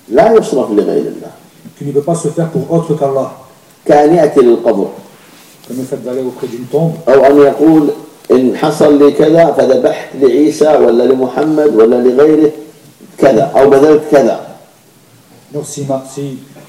لا يصرف لغير الله qui ne peut pas se faire pour autre qu'Allah. كأن يأتي للقبر Comme le fait d'aller auprès d'une tombe أو أن يقول إن حصل لي كذا فذبحت لعيسى ولا لمحمد ولا لغيره كذا أو بذلت كذا Donc si, si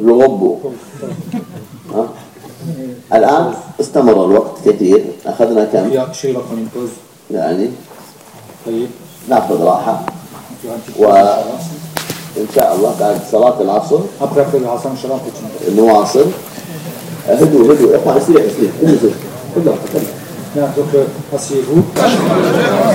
لغبوا الآن استمر الوقت كثير. أخذنا كم؟ شيء رقم يعني. طيب. ناخذ راحة. وإن شاء الله بعد صلاة العصر. في العصر إن شاء الله. نواصل هدوء هدوء. اطلع سريع سريع كله سريع كله نعم دكتور أسيره